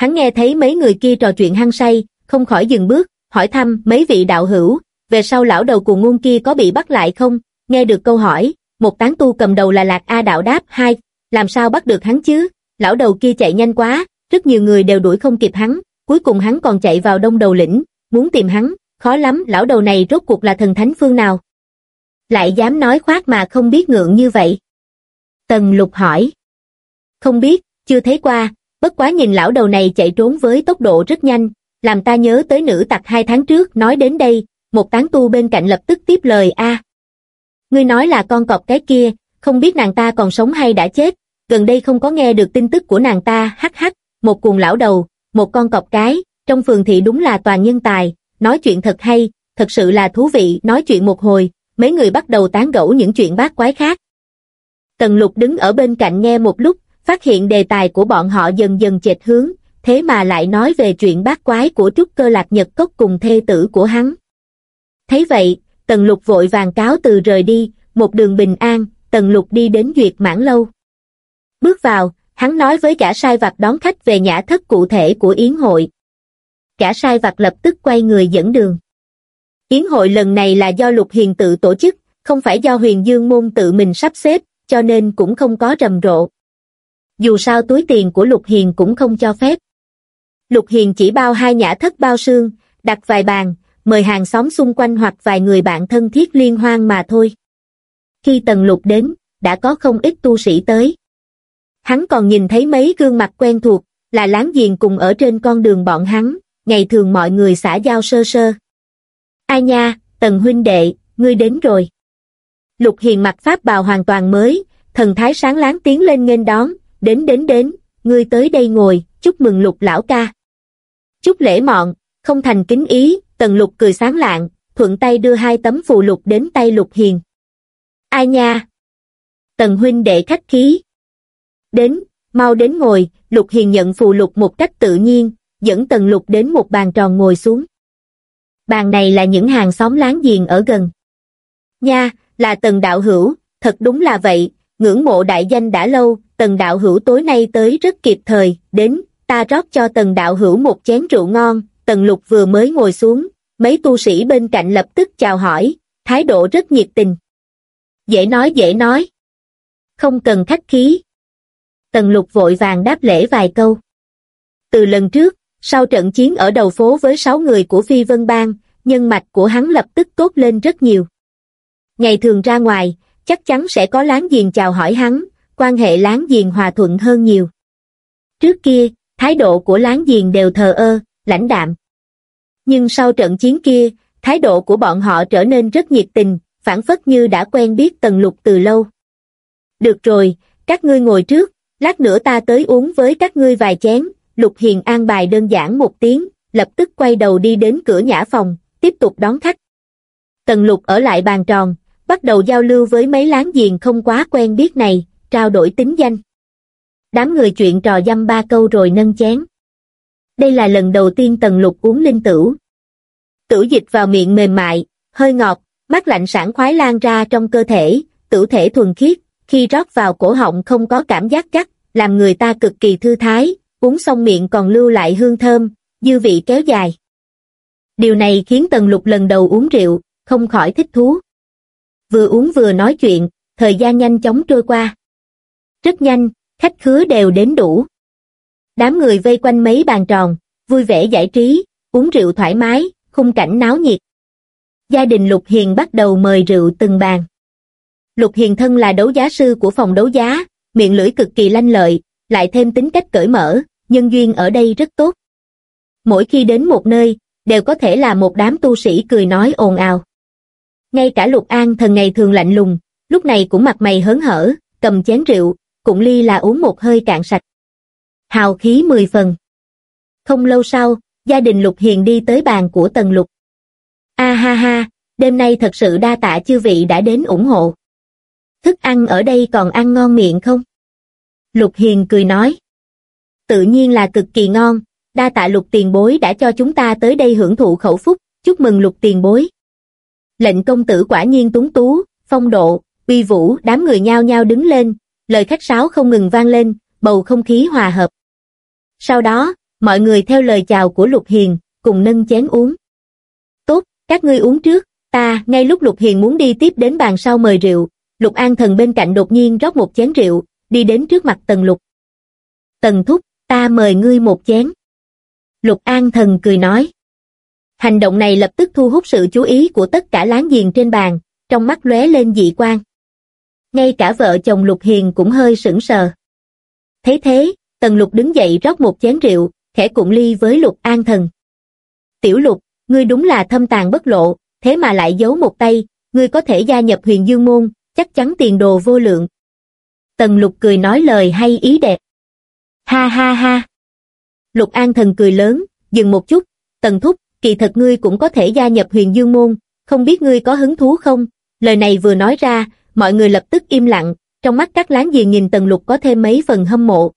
Hắn nghe thấy mấy người kia trò chuyện hăng say, không khỏi dừng bước, hỏi thăm mấy vị đạo hữu, về sau lão đầu cùng ngôn kia có bị bắt lại không? Nghe được câu hỏi, một tán tu cầm đầu là Lạc A Đạo đáp hai, làm sao bắt được hắn chứ? Lão đầu kia chạy nhanh quá, rất nhiều người đều đuổi không kịp hắn, cuối cùng hắn còn chạy vào đông đầu lĩnh, muốn tìm hắn, khó lắm, lão đầu này rốt cuộc là thần thánh phương nào? Lại dám nói khoác mà không biết ngượng như vậy. Tần lục hỏi. Không biết, chưa thấy qua, bất quá nhìn lão đầu này chạy trốn với tốc độ rất nhanh, làm ta nhớ tới nữ tặc hai tháng trước nói đến đây, một tán tu bên cạnh lập tức tiếp lời a Ngươi nói là con cọp cái kia, không biết nàng ta còn sống hay đã chết, gần đây không có nghe được tin tức của nàng ta, hắc hắc, một cuồng lão đầu, một con cọp cái, trong phường thị đúng là toàn nhân tài, nói chuyện thật hay, thật sự là thú vị, nói chuyện một hồi, mấy người bắt đầu tán gẫu những chuyện bát quái khác. Tần lục đứng ở bên cạnh nghe một lúc, phát hiện đề tài của bọn họ dần dần chệch hướng, thế mà lại nói về chuyện bát quái của trúc cơ lạc nhật cốc cùng thê tử của hắn. Thấy vậy, tần lục vội vàng cáo từ rời đi, một đường bình an, tần lục đi đến duyệt mãn lâu. Bước vào, hắn nói với cả sai vặt đón khách về nhã thất cụ thể của yến hội. Cả sai vặt lập tức quay người dẫn đường. Yến hội lần này là do Lục Hiền tự tổ chức, không phải do huyền dương môn tự mình sắp xếp, cho nên cũng không có rầm rộ. Dù sao túi tiền của Lục Hiền cũng không cho phép. Lục Hiền chỉ bao hai nhã thất bao sương, đặt vài bàn, mời hàng xóm xung quanh hoặc vài người bạn thân thiết liên hoan mà thôi. Khi Tần Lục đến, đã có không ít tu sĩ tới. Hắn còn nhìn thấy mấy gương mặt quen thuộc, là láng giềng cùng ở trên con đường bọn hắn, ngày thường mọi người xã giao sơ sơ. Ai nha, Tần huynh đệ, ngươi đến rồi. Lục Hiền mặc pháp bào hoàn toàn mới, thần thái sáng láng tiến lên nghênh đón, đến đến đến, ngươi tới đây ngồi, chúc mừng Lục lão ca. Chúc lễ mọn, không thành kính ý, Tần Lục cười sáng lạng, thuận tay đưa hai tấm phù lục đến tay Lục Hiền. Ai nha? Tần huynh đệ khách khí. Đến, mau đến ngồi, Lục Hiền nhận phù lục một cách tự nhiên, dẫn Tần Lục đến một bàn tròn ngồi xuống. Bàn này là những hàng xóm láng giềng ở gần. Nha, là Tần Đạo Hữu, thật đúng là vậy, ngưỡng mộ đại danh đã lâu, Tần Đạo Hữu tối nay tới rất kịp thời, đến, ta rót cho Tần Đạo Hữu một chén rượu ngon, Tần Lục vừa mới ngồi xuống, mấy tu sĩ bên cạnh lập tức chào hỏi, thái độ rất nhiệt tình. Dễ nói dễ nói. Không cần khách khí. Tần Lục vội vàng đáp lễ vài câu. Từ lần trước, sau trận chiến ở đầu phố với sáu người của Phi Vân Bang, nhân mạch của hắn lập tức tốt lên rất nhiều. Ngày thường ra ngoài, chắc chắn sẽ có láng giềng chào hỏi hắn, quan hệ láng giềng hòa thuận hơn nhiều. Trước kia, thái độ của láng giềng đều thờ ơ, lãnh đạm. Nhưng sau trận chiến kia, thái độ của bọn họ trở nên rất nhiệt tình, phản phất như đã quen biết Tần Lục từ lâu. Được rồi, các ngươi ngồi trước, lát nữa ta tới uống với các ngươi vài chén, Lục Hiền an bài đơn giản một tiếng, lập tức quay đầu đi đến cửa nhã phòng, tiếp tục đón khách. Tần Lục ở lại bàn tròn, bắt đầu giao lưu với mấy láng giềng không quá quen biết này, trao đổi tính danh. Đám người chuyện trò dăm ba câu rồi nâng chén. Đây là lần đầu tiên Tần Lục uống linh tửu. Tửu dịch vào miệng mềm mại, hơi ngọt, mắt lạnh sảng khoái lan ra trong cơ thể, tửu thể thuần khiết, khi rót vào cổ họng không có cảm giác chắc, làm người ta cực kỳ thư thái, uống xong miệng còn lưu lại hương thơm, dư vị kéo dài. Điều này khiến Tần Lục lần đầu uống rượu, không khỏi thích thú. Vừa uống vừa nói chuyện, thời gian nhanh chóng trôi qua. Rất nhanh, khách khứa đều đến đủ. Đám người vây quanh mấy bàn tròn, vui vẻ giải trí, uống rượu thoải mái, khung cảnh náo nhiệt. Gia đình Lục Hiền bắt đầu mời rượu từng bàn. Lục Hiền thân là đấu giá sư của phòng đấu giá, miệng lưỡi cực kỳ lanh lợi, lại thêm tính cách cởi mở, nhân duyên ở đây rất tốt. Mỗi khi đến một nơi, đều có thể là một đám tu sĩ cười nói ồn ào. Ngay cả Lục An thần ngày thường lạnh lùng, lúc này cũng mặt mày hớn hở, cầm chén rượu, cũng ly là uống một hơi cạn sạch. Hào khí mười phần. Không lâu sau, gia đình Lục Hiền đi tới bàn của Tần Lục. A ha ha, đêm nay thật sự đa tạ chư vị đã đến ủng hộ. Thức ăn ở đây còn ăn ngon miệng không? Lục Hiền cười nói. Tự nhiên là cực kỳ ngon, đa tạ lục tiền bối đã cho chúng ta tới đây hưởng thụ khẩu phúc, chúc mừng lục tiền bối. Lệnh công tử quả nhiên túng tú, phong độ, uy vũ, đám người nhao nhao đứng lên, lời khách sáo không ngừng vang lên, bầu không khí hòa hợp. Sau đó, mọi người theo lời chào của Lục Hiền, cùng nâng chén uống. Tốt, các ngươi uống trước, ta, ngay lúc Lục Hiền muốn đi tiếp đến bàn sau mời rượu, Lục An Thần bên cạnh đột nhiên rót một chén rượu, đi đến trước mặt Tần Lục. Tần Thúc, ta mời ngươi một chén. Lục An Thần cười nói. Hành động này lập tức thu hút sự chú ý của tất cả láng giềng trên bàn, trong mắt lóe lên dị quan. Ngay cả vợ chồng Lục Hiền cũng hơi sững sờ. Thấy thế, Tần Lục đứng dậy rót một chén rượu, khẽ cụng ly với Lục An Thần. Tiểu Lục, ngươi đúng là thâm tàn bất lộ, thế mà lại giấu một tay, ngươi có thể gia nhập huyền dương môn, chắc chắn tiền đồ vô lượng. Tần Lục cười nói lời hay ý đẹp. Ha ha ha. Lục An Thần cười lớn, dừng một chút, Tần Thúc, kỳ thật ngươi cũng có thể gia nhập huyền dương môn, không biết ngươi có hứng thú không? Lời này vừa nói ra, mọi người lập tức im lặng, trong mắt các láng giềng nhìn Tần Lục có thêm mấy phần hâm mộ.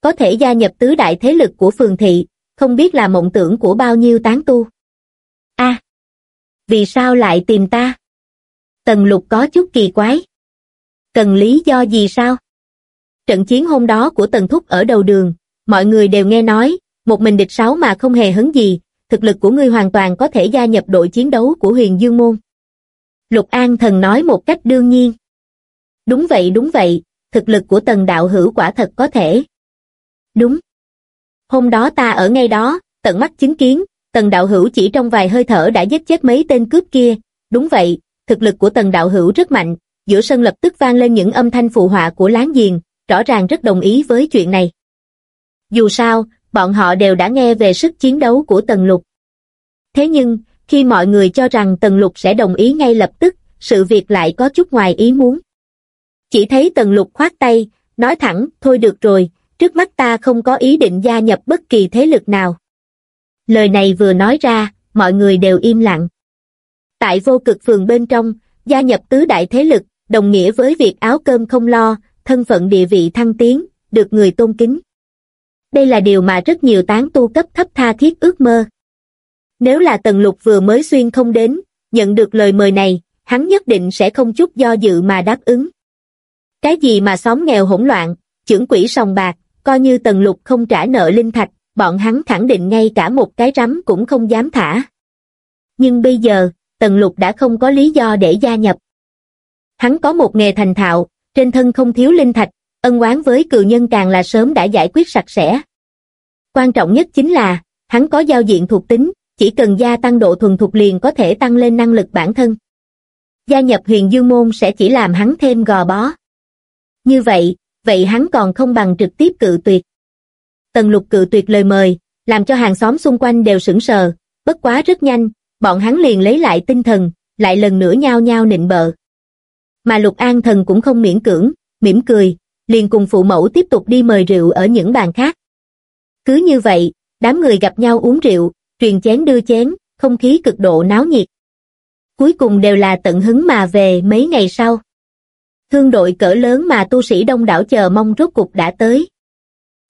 Có thể gia nhập tứ đại thế lực của phường thị, không biết là mộng tưởng của bao nhiêu tán tu. a vì sao lại tìm ta? Tần Lục có chút kỳ quái. Cần lý do gì sao? Trận chiến hôm đó của Tần Thúc ở đầu đường, mọi người đều nghe nói, một mình địch sáu mà không hề hấn gì, thực lực của ngươi hoàn toàn có thể gia nhập đội chiến đấu của huyền Dương Môn. Lục An Thần nói một cách đương nhiên. Đúng vậy đúng vậy, thực lực của tần đạo hữu quả thật có thể. Đúng. Hôm đó ta ở ngay đó, tận mắt chứng kiến, tần đạo hữu chỉ trong vài hơi thở đã giết chết mấy tên cướp kia. Đúng vậy, thực lực của tần đạo hữu rất mạnh, giữa sân lập tức vang lên những âm thanh phụ họa của láng giềng, rõ ràng rất đồng ý với chuyện này. Dù sao, bọn họ đều đã nghe về sức chiến đấu của Tần Lục. Thế nhưng, khi mọi người cho rằng Tần Lục sẽ đồng ý ngay lập tức, sự việc lại có chút ngoài ý muốn. Chỉ thấy Tần Lục khoát tay, nói thẳng, thôi được rồi, trước mắt ta không có ý định gia nhập bất kỳ thế lực nào. Lời này vừa nói ra, mọi người đều im lặng. Tại vô cực phường bên trong, gia nhập tứ đại thế lực, đồng nghĩa với việc áo cơm không lo, thân phận địa vị thăng tiến, được người tôn kính. Đây là điều mà rất nhiều tán tu cấp thấp tha thiết ước mơ. Nếu là Tần Lục vừa mới xuyên không đến, nhận được lời mời này, hắn nhất định sẽ không chút do dự mà đáp ứng. Cái gì mà xóm nghèo hỗn loạn, trưởng quỷ sòng bạc, coi như Tần Lục không trả nợ linh thạch, bọn hắn khẳng định ngay cả một cái rắm cũng không dám thả. Nhưng bây giờ, Tần Lục đã không có lý do để gia nhập. Hắn có một nghề thành thạo, trên thân không thiếu linh thạch, ân oán với cựu nhân càng là sớm đã giải quyết sạch sẽ. Quan trọng nhất chính là, hắn có giao diện thuộc tính, chỉ cần gia tăng độ thuần thục liền có thể tăng lên năng lực bản thân. Gia nhập huyền dương môn sẽ chỉ làm hắn thêm gò bó. Như vậy, vậy hắn còn không bằng trực tiếp cự tuyệt. Tần lục cự tuyệt lời mời, làm cho hàng xóm xung quanh đều sững sờ, bất quá rất nhanh, bọn hắn liền lấy lại tinh thần, lại lần nữa nhao nhao nịnh bợ. Mà lục an thần cũng không miễn cưỡng, mỉm cười, liền cùng phụ mẫu tiếp tục đi mời rượu ở những bàn khác. Cứ như vậy, đám người gặp nhau uống rượu, truyền chén đưa chén, không khí cực độ náo nhiệt. Cuối cùng đều là tận hứng mà về mấy ngày sau. Thương đội cỡ lớn mà tu sĩ đông đảo chờ mong rốt cục đã tới.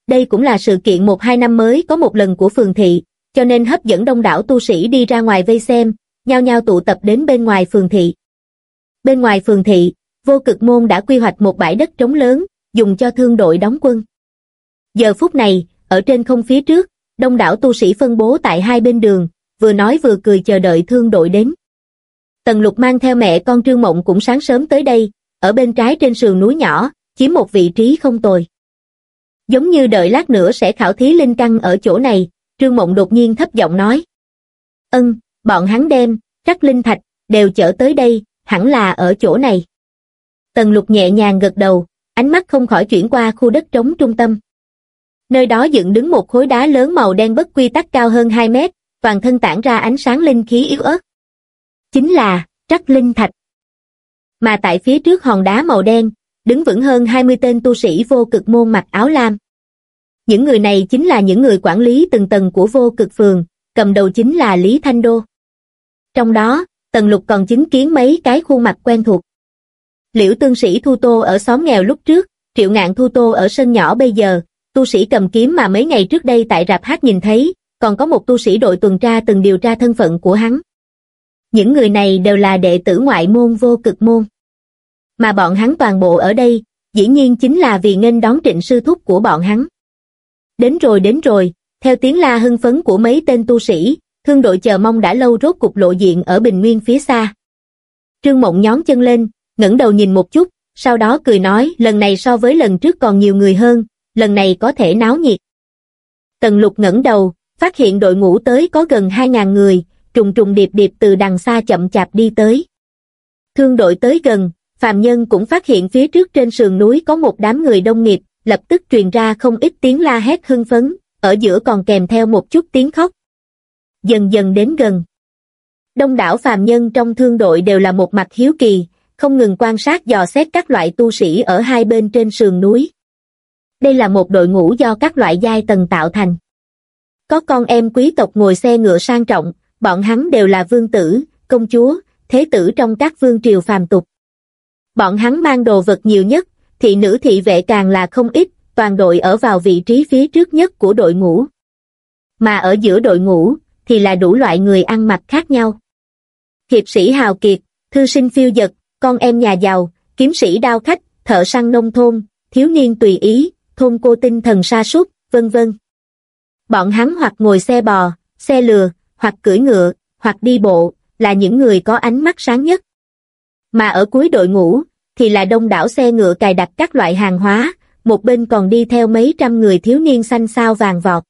Đây cũng là sự kiện một hai năm mới có một lần của phường thị, cho nên hấp dẫn đông đảo tu sĩ đi ra ngoài vây xem, nhao nhao tụ tập đến bên ngoài phường thị. Bên ngoài phường thị, vô cực môn đã quy hoạch một bãi đất trống lớn, dùng cho thương đội đóng quân. Giờ phút này, ở trên không phía trước, đông đảo tu sĩ phân bố tại hai bên đường, vừa nói vừa cười chờ đợi thương đội đến. Tần lục mang theo mẹ con Trương Mộng cũng sáng sớm tới đây, ở bên trái trên sườn núi nhỏ, chiếm một vị trí không tồi. Giống như đợi lát nữa sẽ khảo thí linh căn ở chỗ này, Trương Mộng đột nhiên thấp giọng nói. Ân, bọn hắn đem, rắc linh thạch, đều chở tới đây, hẳn là ở chỗ này. Tần lục nhẹ nhàng gật đầu, ánh mắt không khỏi chuyển qua khu đất trống trung tâm. Nơi đó dựng đứng một khối đá lớn màu đen bất quy tắc cao hơn 2 mét, toàn thân tản ra ánh sáng linh khí yếu ớt. Chính là, trắc linh thạch. Mà tại phía trước hòn đá màu đen, đứng vững hơn 20 tên tu sĩ vô cực môn mặc áo lam. Những người này chính là những người quản lý từng tầng của vô cực phường, cầm đầu chính là Lý Thanh Đô. Trong đó, Tần Lục còn chứng kiến mấy cái khuôn mặt quen thuộc. Liễu tương sĩ Thu Tô ở xóm nghèo lúc trước, Triệu Ngạn Thu Tô ở sân nhỏ bây giờ, tu sĩ cầm kiếm mà mấy ngày trước đây tại rạp hát nhìn thấy, còn có một tu sĩ đội tuần tra từng điều tra thân phận của hắn. Những người này đều là đệ tử ngoại môn vô cực môn. Mà bọn hắn toàn bộ ở đây, dĩ nhiên chính là vì nghênh đón trịnh sư thúc của bọn hắn. Đến rồi đến rồi, theo tiếng la hưng phấn của mấy tên tu sĩ, thương đội chờ mong đã lâu rốt cục lộ diện ở bình nguyên phía xa. Trương Mộng nhón chân lên, ngẩng đầu nhìn một chút, sau đó cười nói lần này so với lần trước còn nhiều người hơn, lần này có thể náo nhiệt. Tần lục ngẩng đầu, phát hiện đội ngũ tới có gần 2.000 người, trùng trùng điệp điệp từ đằng xa chậm chạp đi tới. Thương đội tới gần, Phạm Nhân cũng phát hiện phía trước trên sườn núi có một đám người đông nghiệp, lập tức truyền ra không ít tiếng la hét hưng phấn, ở giữa còn kèm theo một chút tiếng khóc. Dần dần đến gần. Đông đảo Phạm Nhân trong thương đội đều là một mặt hiếu kỳ, không ngừng quan sát dò xét các loại tu sĩ ở hai bên trên sườn núi. Đây là một đội ngũ do các loại giai tầng tạo thành. Có con em quý tộc ngồi xe ngựa sang trọng, bọn hắn đều là vương tử, công chúa, thế tử trong các vương triều phàm tục. Bọn hắn mang đồ vật nhiều nhất, thị nữ thị vệ càng là không ít, toàn đội ở vào vị trí phía trước nhất của đội ngũ. Mà ở giữa đội ngũ, thì là đủ loại người ăn mặc khác nhau. Hiệp sĩ hào kiệt, thư sinh phiêu dật, con em nhà giàu, kiếm sĩ đao khách, thợ săn nông thôn, thiếu niên tùy ý, thôn cô tinh thần sa sút vân vân. Bọn hắn hoặc ngồi xe bò, xe lừa, hoặc cưỡi ngựa, hoặc đi bộ, là những người có ánh mắt sáng nhất. Mà ở cuối đội ngũ, thì là đông đảo xe ngựa cài đặt các loại hàng hóa, một bên còn đi theo mấy trăm người thiếu niên xanh sao vàng vọt.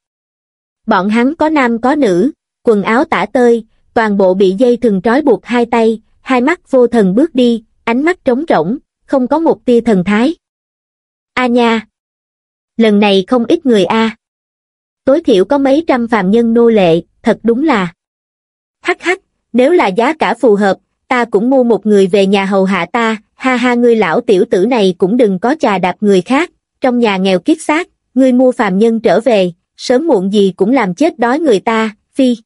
Bọn hắn có nam có nữ, quần áo tả tơi, toàn bộ bị dây thừng trói buộc hai tay, hai mắt vô thần bước đi, ánh mắt trống rỗng, không có một tia thần thái. A nha! Lần này không ít người A. Tối thiểu có mấy trăm phàm nhân nô lệ, thật đúng là. Hắc hắc, nếu là giá cả phù hợp, ta cũng mua một người về nhà hầu hạ ta, ha ha ngươi lão tiểu tử này cũng đừng có trà đạp người khác, trong nhà nghèo kiết xác, ngươi mua phàm nhân trở về, sớm muộn gì cũng làm chết đói người ta, phi.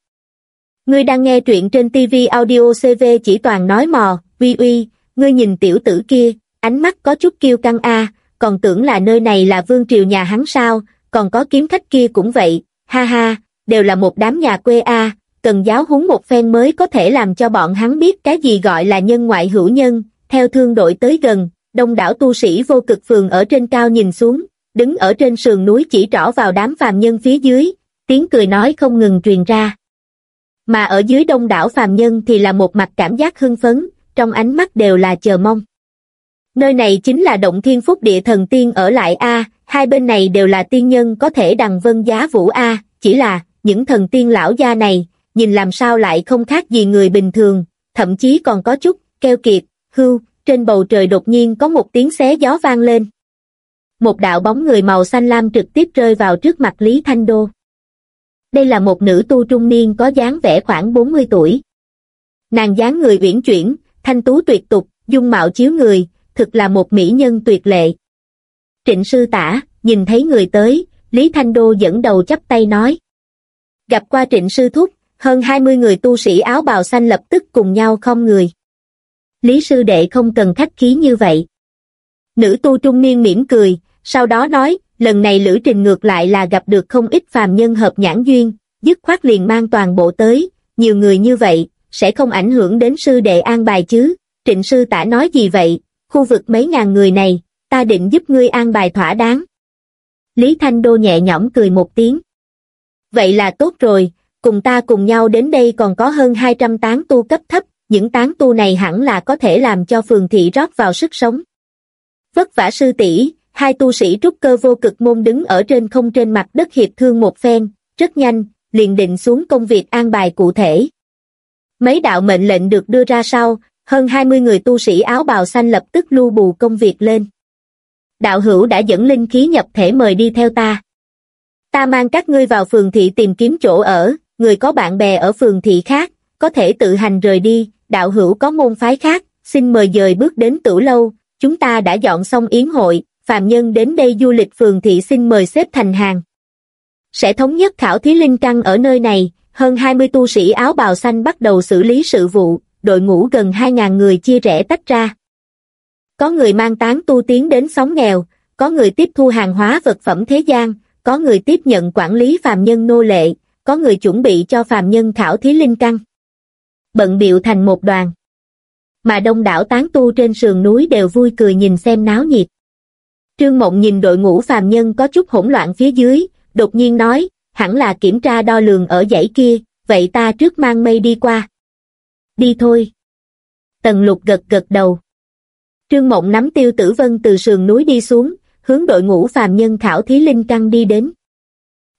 Ngươi đang nghe truyện trên TV audio CV chỉ toàn nói mò, uy uy, ngươi nhìn tiểu tử kia, ánh mắt có chút kiêu căng a, còn tưởng là nơi này là vương triều nhà hắn sao, còn có kiếm khách kia cũng vậy, ha ha, đều là một đám nhà quê a, cần giáo huấn một phen mới có thể làm cho bọn hắn biết cái gì gọi là nhân ngoại hữu nhân, theo thương đội tới gần, đông đảo tu sĩ vô cực phường ở trên cao nhìn xuống, đứng ở trên sườn núi chỉ trỏ vào đám phàm nhân phía dưới, tiếng cười nói không ngừng truyền ra. Mà ở dưới đông đảo phàm nhân thì là một mặt cảm giác hưng phấn, trong ánh mắt đều là chờ mong. Nơi này chính là động thiên phúc địa thần tiên ở lại A, hai bên này đều là tiên nhân có thể đằng vân giá vũ A, chỉ là, những thần tiên lão gia này, nhìn làm sao lại không khác gì người bình thường, thậm chí còn có chút, keo kiệt, hưu, trên bầu trời đột nhiên có một tiếng xé gió vang lên. Một đạo bóng người màu xanh lam trực tiếp rơi vào trước mặt Lý Thanh Đô. Đây là một nữ tu trung niên có dáng vẻ khoảng 40 tuổi. Nàng dáng người uyển chuyển, thanh tú tuyệt tục, dung mạo chiếu người, thực là một mỹ nhân tuyệt lệ. Trịnh sư tả, nhìn thấy người tới, Lý Thanh Đô dẫn đầu chắp tay nói. Gặp qua trịnh sư thúc, hơn 20 người tu sĩ áo bào xanh lập tức cùng nhau không người. Lý sư đệ không cần khách khí như vậy. Nữ tu trung niên mỉm cười, sau đó nói, lần này lữ trình ngược lại là gặp được không ít phàm nhân hợp nhãn duyên, dứt khoát liền mang toàn bộ tới, nhiều người như vậy, sẽ không ảnh hưởng đến sư đệ an bài chứ, trịnh sư tả nói gì vậy, khu vực mấy ngàn người này, ta định giúp ngươi an bài thỏa đáng. Lý Thanh Đô nhẹ nhõm cười một tiếng. Vậy là tốt rồi, cùng ta cùng nhau đến đây còn có hơn 200 tán tu cấp thấp, những tán tu này hẳn là có thể làm cho phường thị rót vào sức sống. Vất vả sư tỷ, hai tu sĩ trúc cơ vô cực môn đứng ở trên không trên mặt đất hiệp thương một phen, rất nhanh, liền định xuống công việc an bài cụ thể. Mấy đạo mệnh lệnh được đưa ra sau, hơn 20 người tu sĩ áo bào xanh lập tức lưu bù công việc lên. Đạo hữu đã dẫn linh khí nhập thể mời đi theo ta. Ta mang các ngươi vào phường thị tìm kiếm chỗ ở, người có bạn bè ở phường thị khác, có thể tự hành rời đi, đạo hữu có môn phái khác, xin mời dời bước đến tử lâu, chúng ta đã dọn xong yến hội, phàm nhân đến đây du lịch phường thị xin mời xếp thành hàng. Sẽ thống nhất khảo thí linh căn ở nơi này, hơn 20 tu sĩ áo bào xanh bắt đầu xử lý sự vụ, đội ngũ gần 2.000 người chia rẽ tách ra. Có người mang tán tu tiến đến sống nghèo, có người tiếp thu hàng hóa vật phẩm thế gian, có người tiếp nhận quản lý phàm nhân nô lệ, có người chuẩn bị cho phàm nhân khảo thí linh căn. Bận biệu thành một đoàn. Mà đông đảo tán tu trên sườn núi đều vui cười nhìn xem náo nhiệt. Trương Mộng nhìn đội ngũ phàm nhân có chút hỗn loạn phía dưới, đột nhiên nói, hẳn là kiểm tra đo lường ở dãy kia, vậy ta trước mang mây đi qua. Đi thôi. Tần lục gật gật đầu. Trương Mộng nắm tiêu tử vân từ sườn núi đi xuống, hướng đội ngũ phàm nhân khảo thí linh căn đi đến.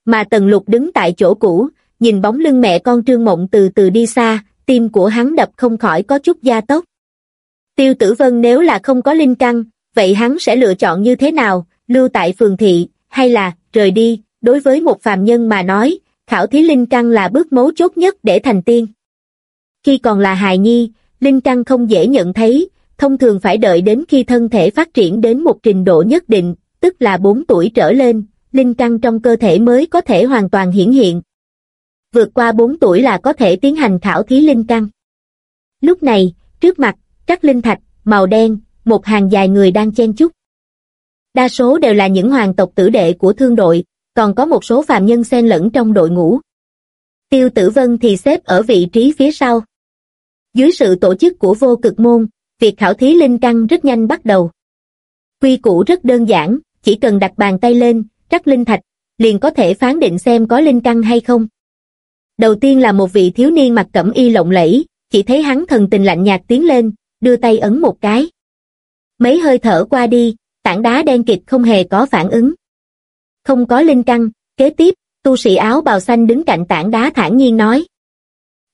Mà Tần Lục đứng tại chỗ cũ, nhìn bóng lưng mẹ con Trương Mộng từ từ đi xa, tim của hắn đập không khỏi có chút gia tốc. Tiêu tử vân nếu là không có linh căn, vậy hắn sẽ lựa chọn như thế nào, lưu tại phường thị, hay là, rời đi, đối với một phàm nhân mà nói, khảo thí linh căn là bước mấu chốt nhất để thành tiên. Khi còn là hài nhi, linh căn không dễ nhận thấy, thông thường phải đợi đến khi thân thể phát triển đến một trình độ nhất định, tức là 4 tuổi trở lên, linh căn trong cơ thể mới có thể hoàn toàn hiển hiện. Vượt qua 4 tuổi là có thể tiến hành khảo thí linh căn. Lúc này, trước mặt, các linh thạch, màu đen, một hàng dài người đang chen chúc. Đa số đều là những hoàng tộc tử đệ của thương đội, còn có một số phàm nhân xen lẫn trong đội ngũ. Tiêu Tử Vân thì xếp ở vị trí phía sau. Dưới sự tổ chức của vô cực môn, việc khảo thí linh căn rất nhanh bắt đầu. Quy củ rất đơn giản, chỉ cần đặt bàn tay lên, rắc linh thạch, liền có thể phán định xem có linh căn hay không. Đầu tiên là một vị thiếu niên mặc cẩm y lộng lẫy, chỉ thấy hắn thần tình lạnh nhạt tiến lên, đưa tay ấn một cái. Mấy hơi thở qua đi, tảng đá đen kịt không hề có phản ứng. Không có linh căn, kế tiếp, tu sĩ áo bào xanh đứng cạnh tảng đá thản nhiên nói.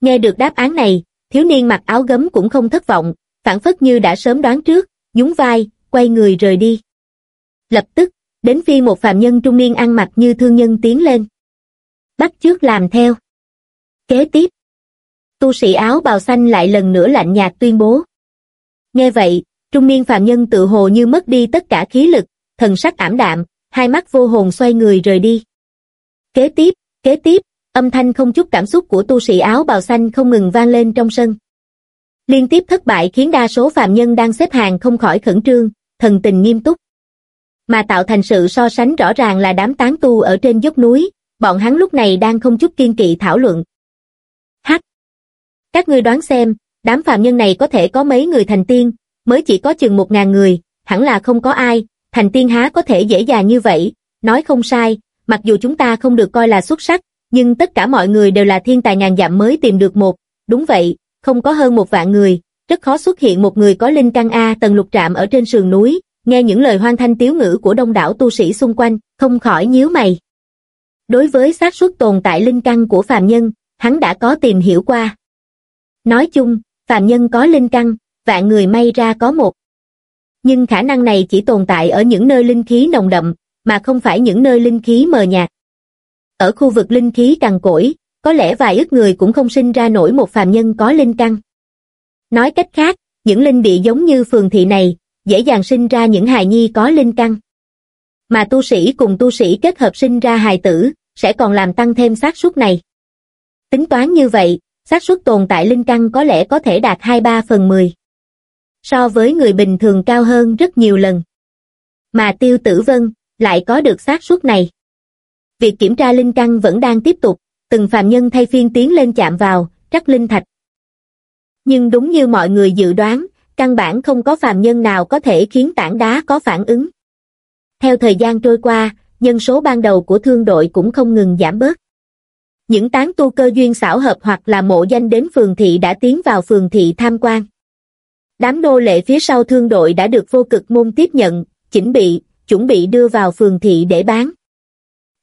Nghe được đáp án này, thiếu niên mặc áo gấm cũng không thất vọng, phản phất như đã sớm đoán trước, nhún vai, quay người rời đi. Lập tức, đến phi một phạm nhân trung niên ăn mặc như thương nhân tiến lên. Bắt trước làm theo. Kế tiếp, tu sĩ áo bào xanh lại lần nữa lạnh nhạt tuyên bố. Nghe vậy, trung niên phạm nhân tự hồ như mất đi tất cả khí lực, thần sắc ảm đạm, hai mắt vô hồn xoay người rời đi. Kế tiếp, kế tiếp, âm thanh không chút cảm xúc của tu sĩ áo bào xanh không ngừng vang lên trong sân. Liên tiếp thất bại khiến đa số phạm nhân đang xếp hàng không khỏi khẩn trương, thần tình nghiêm túc. Mà tạo thành sự so sánh rõ ràng là đám tán tu ở trên dốc núi, bọn hắn lúc này đang không chút kiên kỵ thảo luận. Hắc! Các ngươi đoán xem, đám phạm nhân này có thể có mấy người thành tiên, mới chỉ có chừng một ngàn người, hẳn là không có ai, thành tiên há có thể dễ dàng như vậy, nói không sai, mặc dù chúng ta không được coi là xuất sắc, nhưng tất cả mọi người đều là thiên tài ngàn dặm mới tìm được một, đúng vậy, không có hơn một vạn người, rất khó xuất hiện một người có linh căn A tầng lục trạm ở trên sườn núi, nghe những lời hoang thanh tiếu ngữ của đông đảo tu sĩ xung quanh, không khỏi nhíu mày. Đối với xác suất tồn tại linh căn của phàm nhân, hắn đã có tìm hiểu qua. Nói chung, phàm nhân có linh căn, vạn người may ra có một. Nhưng khả năng này chỉ tồn tại ở những nơi linh khí nồng đậm, mà không phải những nơi linh khí mờ nhạt. Ở khu vực linh khí cằn cỗi, có lẽ vài ức người cũng không sinh ra nổi một phàm nhân có linh căn. Nói cách khác, những linh địa giống như phường thị này, dễ dàng sinh ra những hài nhi có linh căn. Mà tu sĩ cùng tu sĩ kết hợp sinh ra hài tử, sẽ còn làm tăng thêm xác suất này. Tính toán như vậy, xác suất tồn tại linh căn có lẽ có thể đạt 2-3 phần 10. So với người bình thường cao hơn rất nhiều lần. Mà tiêu tử vân, lại có được xác suất này. Việc kiểm tra linh căn vẫn đang tiếp tục, từng phàm nhân thay phiên tiến lên chạm vào, trắc linh thạch. Nhưng đúng như mọi người dự đoán, căn bản không có phàm nhân nào có thể khiến tảng đá có phản ứng. Theo thời gian trôi qua, nhân số ban đầu của thương đội cũng không ngừng giảm bớt. Những tán tu cơ duyên xảo hợp hoặc là mộ danh đến phường thị đã tiến vào phường thị tham quan. Đám nô lệ phía sau thương đội đã được vô cực môn tiếp nhận, chỉnh bị, chuẩn bị đưa vào phường thị để bán.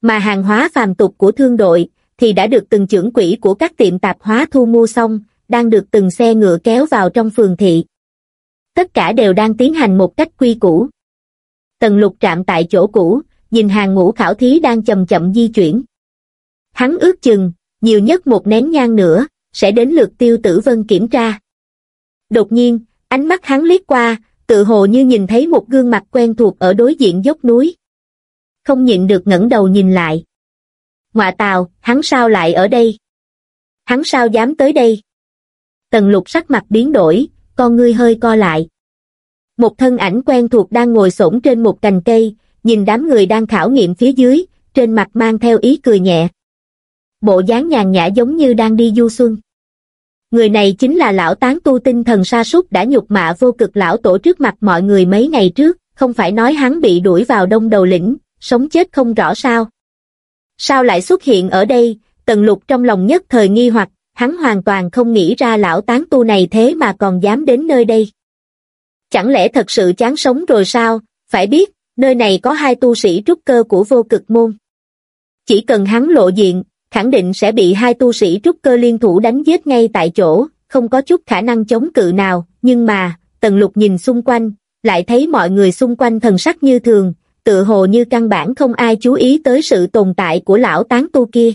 Mà hàng hóa phàm tục của thương đội, thì đã được từng trưởng quỹ của các tiệm tạp hóa thu mua xong, đang được từng xe ngựa kéo vào trong phường thị. Tất cả đều đang tiến hành một cách quy củ. Tần lục trạm tại chỗ cũ, nhìn hàng ngũ khảo thí đang chậm chậm di chuyển. Hắn ước chừng, nhiều nhất một nén nhang nữa, sẽ đến lượt tiêu tử vân kiểm tra. Đột nhiên, ánh mắt hắn liếc qua, tự hồ như nhìn thấy một gương mặt quen thuộc ở đối diện dốc núi. Không nhịn được ngẩng đầu nhìn lại. Ngoạ tào, hắn sao lại ở đây? Hắn sao dám tới đây? Tần lục sắc mặt biến đổi, con ngươi hơi co lại. Một thân ảnh quen thuộc đang ngồi xổm trên một cành cây, nhìn đám người đang khảo nghiệm phía dưới, trên mặt mang theo ý cười nhẹ. Bộ dáng nhàn nhã giống như đang đi du xuân. Người này chính là lão tán tu tinh thần sa sút đã nhục mạ vô cực lão tổ trước mặt mọi người mấy ngày trước, không phải nói hắn bị đuổi vào đông đầu lĩnh, sống chết không rõ sao. Sao lại xuất hiện ở đây, tần lục trong lòng nhất thời nghi hoặc, hắn hoàn toàn không nghĩ ra lão tán tu này thế mà còn dám đến nơi đây. Chẳng lẽ thật sự chán sống rồi sao, phải biết, nơi này có hai tu sĩ trúc cơ của vô cực môn. Chỉ cần hắn lộ diện, khẳng định sẽ bị hai tu sĩ trúc cơ liên thủ đánh giết ngay tại chỗ, không có chút khả năng chống cự nào, nhưng mà, tần lục nhìn xung quanh, lại thấy mọi người xung quanh thần sắc như thường, tự hồ như căn bản không ai chú ý tới sự tồn tại của lão tán tu kia.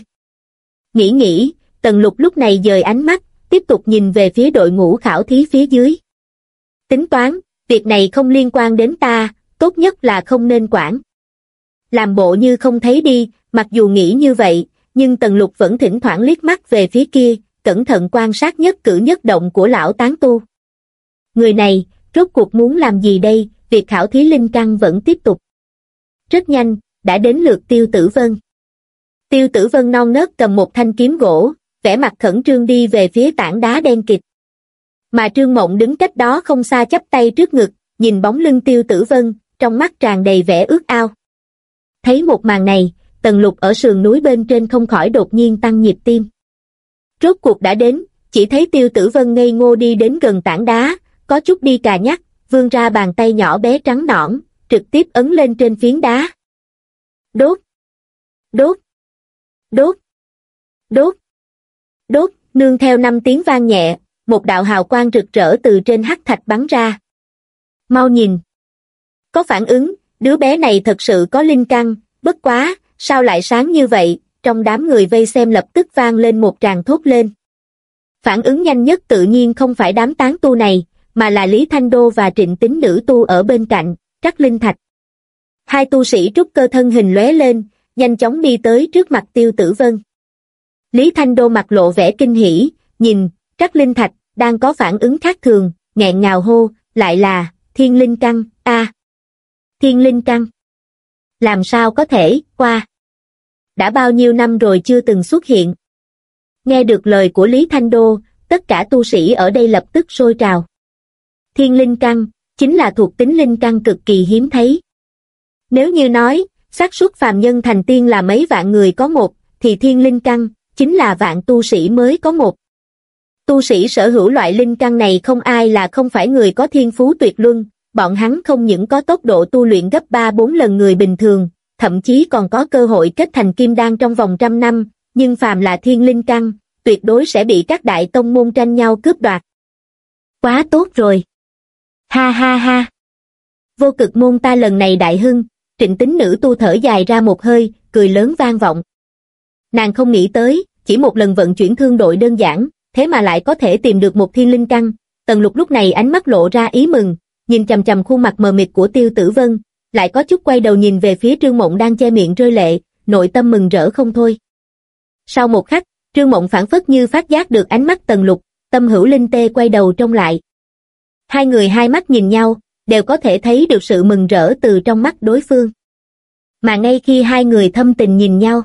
Nghĩ nghĩ, tần lục lúc này dời ánh mắt, tiếp tục nhìn về phía đội ngũ khảo thí phía dưới. Tính toán, việc này không liên quan đến ta, tốt nhất là không nên quản. Làm bộ như không thấy đi, mặc dù nghĩ như vậy, nhưng tần lục vẫn thỉnh thoảng liếc mắt về phía kia, cẩn thận quan sát nhất cử nhất động của lão tán tu. Người này, rốt cuộc muốn làm gì đây, việc khảo thí linh căn vẫn tiếp tục. Rất nhanh, đã đến lượt tiêu tử vân. Tiêu tử vân non nớt cầm một thanh kiếm gỗ, vẻ mặt khẩn trương đi về phía tảng đá đen kịt. Mà Trương Mộng đứng cách đó không xa chắp tay trước ngực, nhìn bóng lưng tiêu tử vân, trong mắt tràn đầy vẻ ước ao. Thấy một màn này, tần lục ở sườn núi bên trên không khỏi đột nhiên tăng nhịp tim. Rốt cuộc đã đến, chỉ thấy tiêu tử vân ngây ngô đi đến gần tảng đá, có chút đi cà nhắc, vươn ra bàn tay nhỏ bé trắng nõn, trực tiếp ấn lên trên phiến đá. Đốt! Đốt! Đốt! Đốt! Đốt! Nương theo năm tiếng vang nhẹ, một đạo hào quang rực rỡ từ trên hắc thạch bắn ra. Mau nhìn! Có phản ứng, đứa bé này thật sự có linh căn, bất quá, sao lại sáng như vậy, trong đám người vây xem lập tức vang lên một tràng thốt lên. Phản ứng nhanh nhất tự nhiên không phải đám tán tu này, mà là Lý Thanh Đô và trịnh tính nữ tu ở bên cạnh, Trắc Linh Thạch. Hai tu sĩ trúc cơ thân hình lóe lên, nhanh chóng đi tới trước mặt Tiêu Tử Vân. Lý Thanh Đô mặt lộ vẻ kinh hỉ, nhìn, Trắc Linh Thạch, đang có phản ứng khác thường, nghẹn ngào hô, lại là, Thiên Linh Căng, a Thiên Linh Căng. Làm sao có thể, qua. Đã bao nhiêu năm rồi chưa từng xuất hiện. Nghe được lời của Lý Thanh Đô, tất cả tu sĩ ở đây lập tức sôi trào. Thiên Linh căn, chính là thuộc tính linh căn cực kỳ hiếm thấy. Nếu như nói, xác suất phàm nhân thành tiên là mấy vạn người có một, thì thiên linh căn, chính là vạn tu sĩ mới có một. Tu sĩ sở hữu loại linh căn này không ai là không phải người có thiên phú tuyệt luân, bọn hắn không những có tốc độ tu luyện gấp 3-4 lần người bình thường, thậm chí còn có cơ hội kết thành kim đan trong vòng trăm năm, nhưng phàm là thiên linh căn, tuyệt đối sẽ bị các đại tông môn tranh nhau cướp đoạt. Quá tốt rồi! Ha ha ha! Vô cực môn ta lần này đại hưng, trịnh tính nữ tu thở dài ra một hơi, cười lớn vang vọng. Nàng không nghĩ tới, chỉ một lần vận chuyển thương đội đơn giản, thế mà lại có thể tìm được một thiên linh căn. Tần lục lúc này ánh mắt lộ ra ý mừng, nhìn chầm chầm khuôn mặt mờ mịt của tiêu tử vân, lại có chút quay đầu nhìn về phía trương mộng đang che miệng rơi lệ, nội tâm mừng rỡ không thôi. Sau một khắc, trương mộng phản phất như phát giác được ánh mắt tần lục, tâm hữu linh tê quay đầu trông lại. Hai người hai mắt nhìn nhau, đều có thể thấy được sự mừng rỡ từ trong mắt đối phương. Mà ngay khi hai người thâm tình nhìn nhau.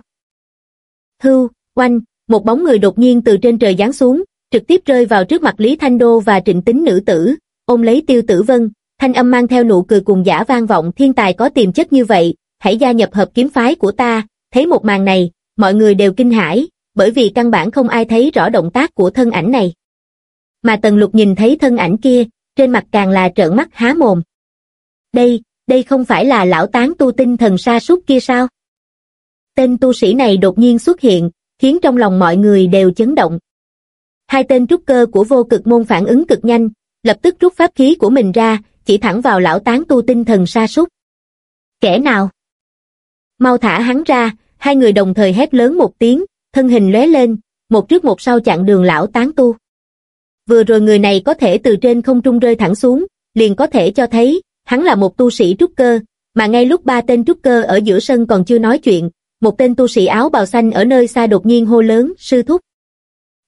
Hưu, oanh, một bóng người đột nhiên từ trên trời giáng xuống, trực tiếp rơi vào trước mặt Lý Thanh Đô và trịnh tính nữ tử, ôm lấy tiêu tử vân, thanh âm mang theo nụ cười cùng giả vang vọng thiên tài có tiềm chất như vậy, hãy gia nhập hợp kiếm phái của ta, thấy một màn này, mọi người đều kinh hãi, bởi vì căn bản không ai thấy rõ động tác của thân ảnh này. Mà Tần Lục nhìn thấy thân ảnh kia, trên mặt càng là trợn mắt há mồm. Đây, đây không phải là lão tán tu tinh thần sa sút kia sao? Tên tu sĩ này đột nhiên xuất hiện, khiến trong lòng mọi người đều chấn động. Hai tên trúc cơ của vô cực môn phản ứng cực nhanh, lập tức rút pháp khí của mình ra, chỉ thẳng vào lão tán tu tinh thần sa sút. Kẻ nào? Mau thả hắn ra, hai người đồng thời hét lớn một tiếng, thân hình lóe lên, một trước một sau chặn đường lão tán tu vừa rồi người này có thể từ trên không trung rơi thẳng xuống, liền có thể cho thấy, hắn là một tu sĩ trúc cơ, mà ngay lúc ba tên trúc cơ ở giữa sân còn chưa nói chuyện, một tên tu sĩ áo bào xanh ở nơi xa đột nhiên hô lớn, sư thúc.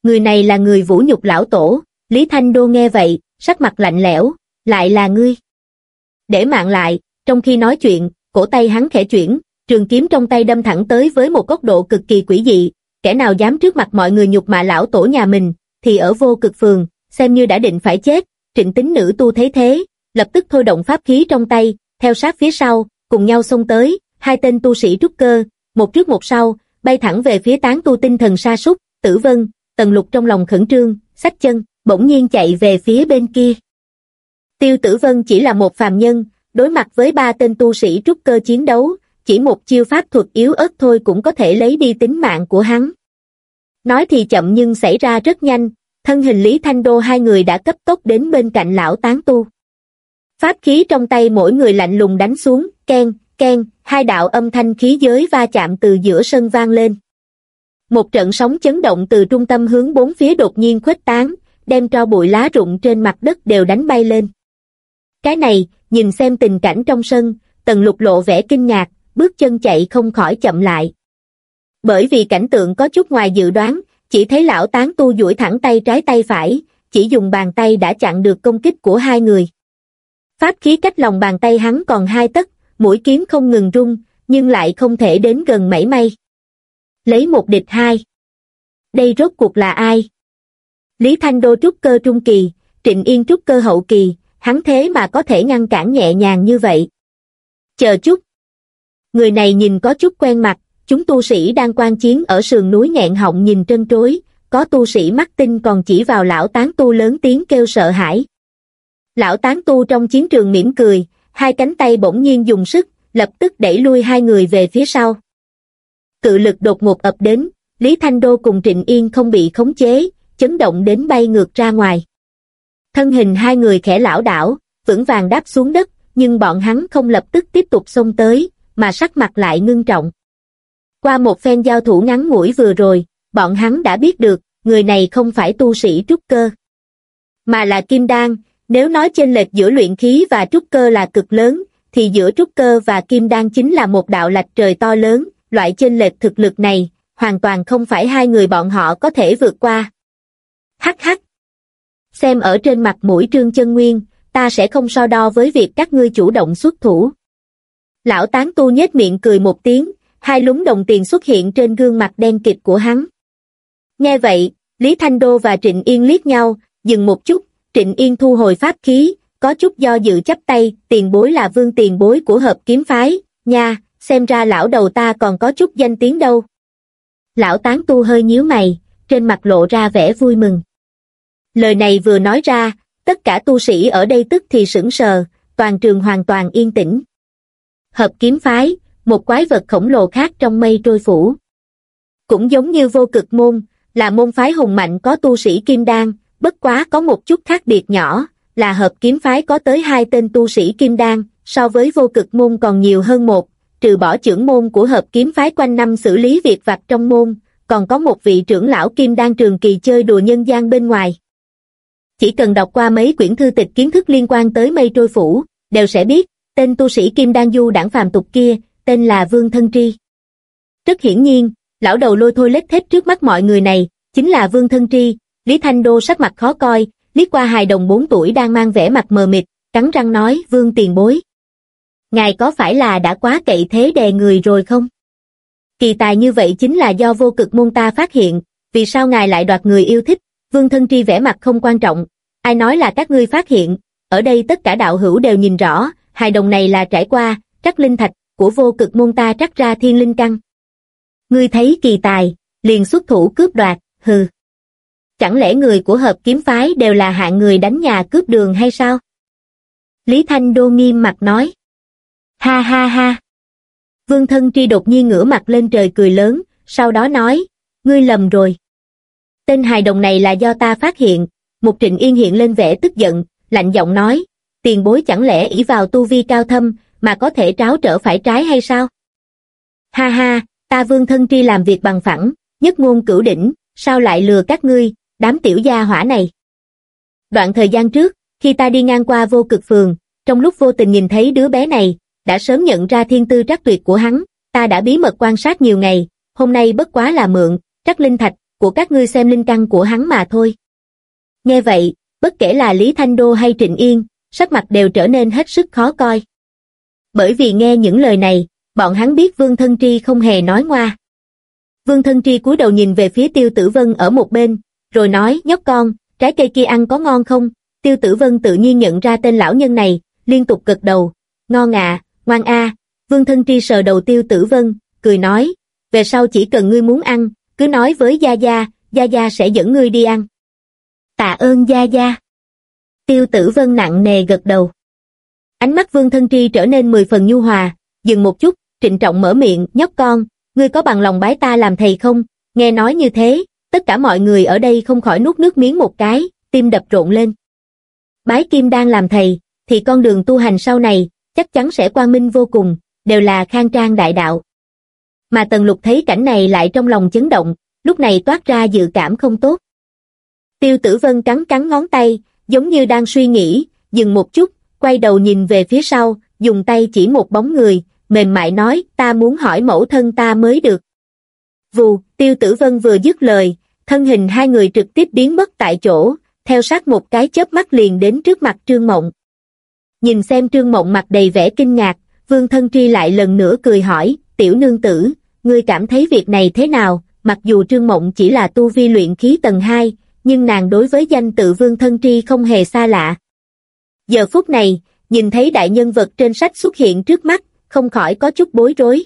Người này là người vũ nhục lão tổ, Lý Thanh Đô nghe vậy, sắc mặt lạnh lẽo, lại là ngươi. Để mạng lại, trong khi nói chuyện, cổ tay hắn khẽ chuyển, trường kiếm trong tay đâm thẳng tới với một góc độ cực kỳ quỷ dị, kẻ nào dám trước mặt mọi người nhục mạ lão tổ nhà mình, thì ở vô cực phường, xem như đã định phải chết, trịnh tính nữ tu thấy thế, lập tức thôi động pháp khí trong tay, theo sát phía sau, cùng nhau xông tới, hai tên tu sĩ trúc cơ, một trước một sau, bay thẳng về phía tán tu tinh thần sa Súc tử vân, tần lục trong lòng khẩn trương, sách chân, bỗng nhiên chạy về phía bên kia. Tiêu tử vân chỉ là một phàm nhân, đối mặt với ba tên tu sĩ trúc cơ chiến đấu, chỉ một chiêu pháp thuật yếu ớt thôi cũng có thể lấy đi tính mạng của hắn. Nói thì chậm nhưng xảy ra rất nhanh, thân hình Lý Thanh Đô hai người đã cấp tốc đến bên cạnh lão tán tu. Pháp khí trong tay mỗi người lạnh lùng đánh xuống, ken, ken, hai đạo âm thanh khí giới va chạm từ giữa sân vang lên. Một trận sóng chấn động từ trung tâm hướng bốn phía đột nhiên khuếch tán, đem cho bụi lá rụng trên mặt đất đều đánh bay lên. Cái này, nhìn xem tình cảnh trong sân, tần lục lộ vẻ kinh ngạc, bước chân chạy không khỏi chậm lại. Bởi vì cảnh tượng có chút ngoài dự đoán, chỉ thấy lão tán tu duỗi thẳng tay trái tay phải, chỉ dùng bàn tay đã chặn được công kích của hai người. Pháp khí cách lòng bàn tay hắn còn hai tấc, mũi kiếm không ngừng rung, nhưng lại không thể đến gần mảy may. Lấy một địch hai. Đây rốt cuộc là ai? Lý Thanh Đô trúc cơ trung kỳ, Trịnh Yên trúc cơ hậu kỳ, hắn thế mà có thể ngăn cản nhẹ nhàng như vậy. Chờ chút. Người này nhìn có chút quen mặt, chúng tu sĩ đang quan chiến ở sườn núi nghẹn họng nhìn trân trối, có tu sĩ mắt tinh còn chỉ vào lão tán tu lớn tiếng kêu sợ hãi. Lão tán tu trong chiến trường mỉm cười, hai cánh tay bỗng nhiên dùng sức, lập tức đẩy lui hai người về phía sau. Cự lực đột ngột ập đến, Lý Thanh Đô cùng Trịnh Yên không bị khống chế, chấn động đến bay ngược ra ngoài. Thân hình hai người khẽ lão đảo, vững vàng đáp xuống đất, nhưng bọn hắn không lập tức tiếp tục xông tới, mà sắc mặt lại ngưng trọng. Qua một phen giao thủ ngắn ngủi vừa rồi, bọn hắn đã biết được, người này không phải tu sĩ trúc cơ, mà là kim đan, nếu nói chênh lệch giữa luyện khí và trúc cơ là cực lớn, thì giữa trúc cơ và kim đan chính là một đạo lạch trời to lớn, loại chênh lệch thực lực này, hoàn toàn không phải hai người bọn họ có thể vượt qua. Hắc hắc. Xem ở trên mặt mũi trương chân nguyên, ta sẽ không so đo với việc các ngươi chủ động xuất thủ. Lão tán tu nhếch miệng cười một tiếng, hai lúng đồng tiền xuất hiện trên gương mặt đen kịt của hắn. Nghe vậy, Lý Thanh Đô và Trịnh Yên liếc nhau, dừng một chút, Trịnh Yên thu hồi pháp khí, có chút do dự chấp tay, tiền bối là vương tiền bối của hợp kiếm phái, nha, xem ra lão đầu ta còn có chút danh tiếng đâu. Lão tán tu hơi nhíu mày, trên mặt lộ ra vẻ vui mừng. Lời này vừa nói ra, tất cả tu sĩ ở đây tức thì sững sờ, toàn trường hoàn toàn yên tĩnh. Hợp kiếm phái, một quái vật khổng lồ khác trong mây trôi phủ. Cũng giống như vô cực môn, là môn phái hùng mạnh có tu sĩ kim đan, bất quá có một chút khác biệt nhỏ, là hợp kiếm phái có tới hai tên tu sĩ kim đan, so với vô cực môn còn nhiều hơn một, trừ bỏ trưởng môn của hợp kiếm phái quanh năm xử lý việc vặt trong môn, còn có một vị trưởng lão kim đan trường kỳ chơi đùa nhân gian bên ngoài. Chỉ cần đọc qua mấy quyển thư tịch kiến thức liên quan tới mây trôi phủ, đều sẽ biết, tên tu sĩ kim đan du đảng phàm tục kia, tên là Vương Thân Tri. Rất hiển nhiên, lão đầu lôi thôi lết thết trước mắt mọi người này, chính là Vương Thân Tri, Lý Thanh Đô sắc mặt khó coi, liếc qua hài đồng 4 tuổi đang mang vẻ mặt mờ mịt, cắn răng nói Vương tiền bối. Ngài có phải là đã quá cậy thế đè người rồi không? Kỳ tài như vậy chính là do vô cực môn ta phát hiện, vì sao ngài lại đoạt người yêu thích, Vương Thân Tri vẻ mặt không quan trọng, ai nói là các ngươi phát hiện, ở đây tất cả đạo hữu đều nhìn rõ, hài đồng này là trải qua, trắc linh thạch, của vô cực môn ta trắc ra thiên linh căn. Ngươi thấy kỳ tài, liền xuất thủ cướp đoạt, hừ. Chẳng lẽ người của hợp kiếm phái đều là hạng người đánh nhà cướp đường hay sao? Lý Thanh Đô nghiêm mặt nói. Ha ha ha. Vương Thân Tri đột nhiên ngửa mặt lên trời cười lớn, sau đó nói, ngươi lầm rồi. Tên hài đồng này là do ta phát hiện, một trịnh yên hiện lên vẻ tức giận, lạnh giọng nói, tiền bối chẳng lẽ ỷ vào tu vi cao thâm, mà có thể tráo trở phải trái hay sao? Ha ha, ta vương thân tri làm việc bằng phẳng, nhất ngôn cửu đỉnh, sao lại lừa các ngươi, đám tiểu gia hỏa này? Đoạn thời gian trước, khi ta đi ngang qua vô cực phường, trong lúc vô tình nhìn thấy đứa bé này, đã sớm nhận ra thiên tư trắc tuyệt của hắn, ta đã bí mật quan sát nhiều ngày, hôm nay bất quá là mượn, trắc linh thạch, của các ngươi xem linh căn của hắn mà thôi. Nghe vậy, bất kể là Lý Thanh Đô hay Trịnh Yên, sắc mặt đều trở nên hết sức khó coi. Bởi vì nghe những lời này, bọn hắn biết Vương Thân Tri không hề nói ngoa. Vương Thân Tri cúi đầu nhìn về phía Tiêu Tử Vân ở một bên, rồi nói, nhóc con, trái cây kia ăn có ngon không? Tiêu Tử Vân tự nhiên nhận ra tên lão nhân này, liên tục gật đầu, ngon à, ngoan a. Vương Thân Tri sờ đầu Tiêu Tử Vân, cười nói, về sau chỉ cần ngươi muốn ăn, cứ nói với Gia Gia, Gia Gia sẽ dẫn ngươi đi ăn. Tạ ơn Gia Gia. Tiêu tử vân nặng nề gật đầu. Ánh mắt vương thân tri trở nên mười phần nhu hòa, dừng một chút, trịnh trọng mở miệng, nhóc con, ngươi có bằng lòng bái ta làm thầy không? Nghe nói như thế, tất cả mọi người ở đây không khỏi nuốt nước miếng một cái, tim đập rộn lên. Bái Kim đang làm thầy, thì con đường tu hành sau này, chắc chắn sẽ quang minh vô cùng, đều là khang trang đại đạo. Mà Tần Lục thấy cảnh này lại trong lòng chấn động, lúc này toát ra dự cảm không tốt. Tiêu Tử Vân cắn cắn ngón tay, giống như đang suy nghĩ, dừng một chút, quay đầu nhìn về phía sau, dùng tay chỉ một bóng người, mềm mại nói, ta muốn hỏi mẫu thân ta mới được. Vù, Tiêu Tử Vân vừa dứt lời, thân hình hai người trực tiếp biến mất tại chỗ, theo sát một cái chớp mắt liền đến trước mặt Trương Mộng. Nhìn xem Trương Mộng mặt đầy vẻ kinh ngạc, Vương Thân Tri lại lần nữa cười hỏi, tiểu nương tử, ngươi cảm thấy việc này thế nào, mặc dù Trương Mộng chỉ là tu vi luyện khí tầng 2, nhưng nàng đối với danh tự Vương Thân Tri không hề xa lạ. Giờ phút này, nhìn thấy đại nhân vật trên sách xuất hiện trước mắt, không khỏi có chút bối rối.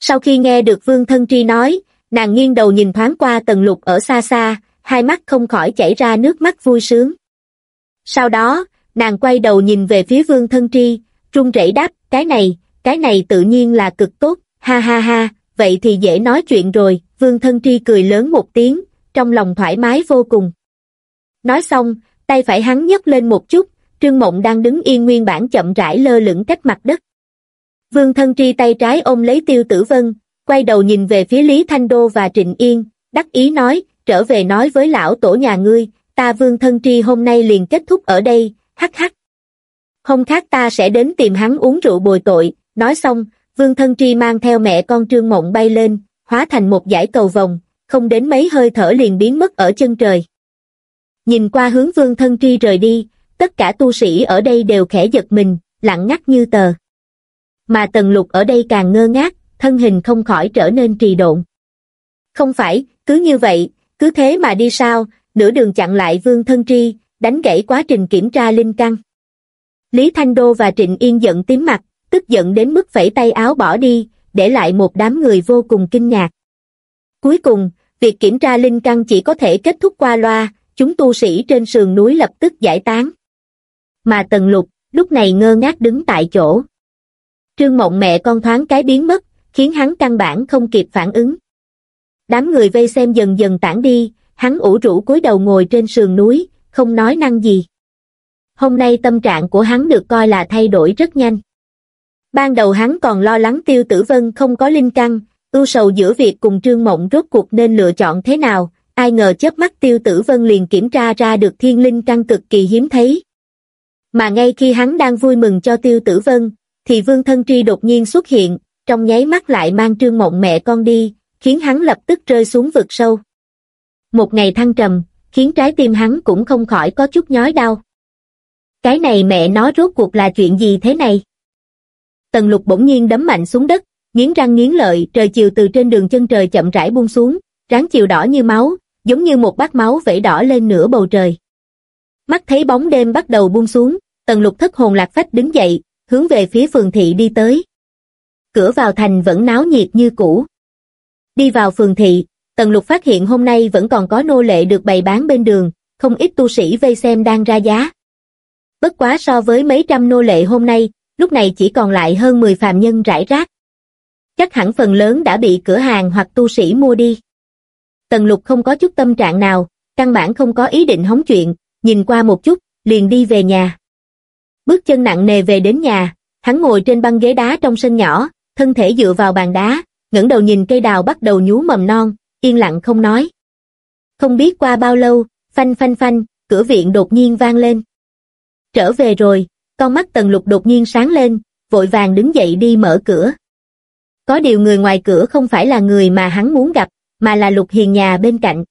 Sau khi nghe được Vương Thân Tri nói, nàng nghiêng đầu nhìn thoáng qua tầng lục ở xa xa, hai mắt không khỏi chảy ra nước mắt vui sướng. Sau đó, nàng quay đầu nhìn về phía Vương Thân Tri, trung rẩy đáp, cái này, cái này tự nhiên là cực tốt, ha ha ha, vậy thì dễ nói chuyện rồi, Vương Thân Tri cười lớn một tiếng, trong lòng thoải mái vô cùng. Nói xong, tay phải hắn nhấc lên một chút, Trương Mộng đang đứng yên nguyên bản chậm rãi lơ lửng cách mặt đất. Vương Thân Tri tay trái ôm lấy Tiêu Tử Vân, quay đầu nhìn về phía Lý Thanh Đô và Trịnh Yên, đắc ý nói, trở về nói với lão tổ nhà ngươi, ta Vương Thân Tri hôm nay liền kết thúc ở đây, hắc hắc. Hôm khác ta sẽ đến tìm hắn uống rượu bồi tội, nói xong, Vương Thân Tri mang theo mẹ con Trương Mộng bay lên, hóa thành một dải cầu vòng, không đến mấy hơi thở liền biến mất ở chân trời. Nhìn qua hướng Vương Thân Tri rời đi, tất cả tu sĩ ở đây đều khẽ giật mình, lặng ngắt như tờ. Mà Tần Lục ở đây càng ngơ ngác, thân hình không khỏi trở nên trì độn. Không phải, cứ như vậy, cứ thế mà đi sao, nửa đường chặn lại Vương Thân Tri, đánh gãy quá trình kiểm tra linh căn. Lý Thanh Đô và Trịnh Yên giận tím mặt, tức giận đến mức phẩy tay áo bỏ đi, để lại một đám người vô cùng kinh ngạc. Cuối cùng, việc kiểm tra linh căn chỉ có thể kết thúc qua loa, chúng tu sĩ trên sườn núi lập tức giải tán. Mà Tần Lục, lúc này ngơ ngác đứng tại chỗ. Trương Mộng mẹ con thoáng cái biến mất, khiến hắn căn bản không kịp phản ứng. Đám người vây xem dần dần tản đi, hắn ủ rũ cúi đầu ngồi trên sườn núi, không nói năng gì. Hôm nay tâm trạng của hắn được coi là thay đổi rất nhanh. Ban đầu hắn còn lo lắng tiêu tử vân không có linh căn, ưu sầu giữa việc cùng trương mộng rốt cuộc nên lựa chọn thế nào, ai ngờ chớp mắt tiêu tử vân liền kiểm tra ra được thiên linh căn cực kỳ hiếm thấy. Mà ngay khi hắn đang vui mừng cho tiêu tử vân, thì vương thân tri đột nhiên xuất hiện, trong nháy mắt lại mang trương mộng mẹ con đi, khiến hắn lập tức rơi xuống vực sâu. Một ngày thăng trầm, khiến trái tim hắn cũng không khỏi có chút nhói đau. Cái này mẹ nó rốt cuộc là chuyện gì thế này? Tần lục bỗng nhiên đấm mạnh xuống đất, nghiến răng nghiến lợi, trời chiều từ trên đường chân trời chậm rãi buông xuống, ráng chiều đỏ như máu, giống như một bát máu vẩy đỏ lên nửa bầu trời. Mắt thấy bóng đêm bắt đầu buông xuống, tần lục thất hồn lạc phách đứng dậy, hướng về phía phường thị đi tới. Cửa vào thành vẫn náo nhiệt như cũ. Đi vào phường thị, tần lục phát hiện hôm nay vẫn còn có nô lệ được bày bán bên đường, không ít tu sĩ vây xem đang ra giá. Bất quá so với mấy trăm nô lệ hôm nay, lúc này chỉ còn lại hơn 10 phàm nhân rải rác. Chắc hẳn phần lớn đã bị cửa hàng hoặc tu sĩ mua đi. Tần lục không có chút tâm trạng nào, căn bản không có ý định hóng chuyện, nhìn qua một chút, liền đi về nhà. Bước chân nặng nề về đến nhà, hắn ngồi trên băng ghế đá trong sân nhỏ, thân thể dựa vào bàn đá, ngẩng đầu nhìn cây đào bắt đầu nhú mầm non, yên lặng không nói. Không biết qua bao lâu, phanh phanh phanh, cửa viện đột nhiên vang lên. Trở về rồi, con mắt tần lục đột nhiên sáng lên, vội vàng đứng dậy đi mở cửa. Có điều người ngoài cửa không phải là người mà hắn muốn gặp, mà là Lục Hiền nhà bên cạnh.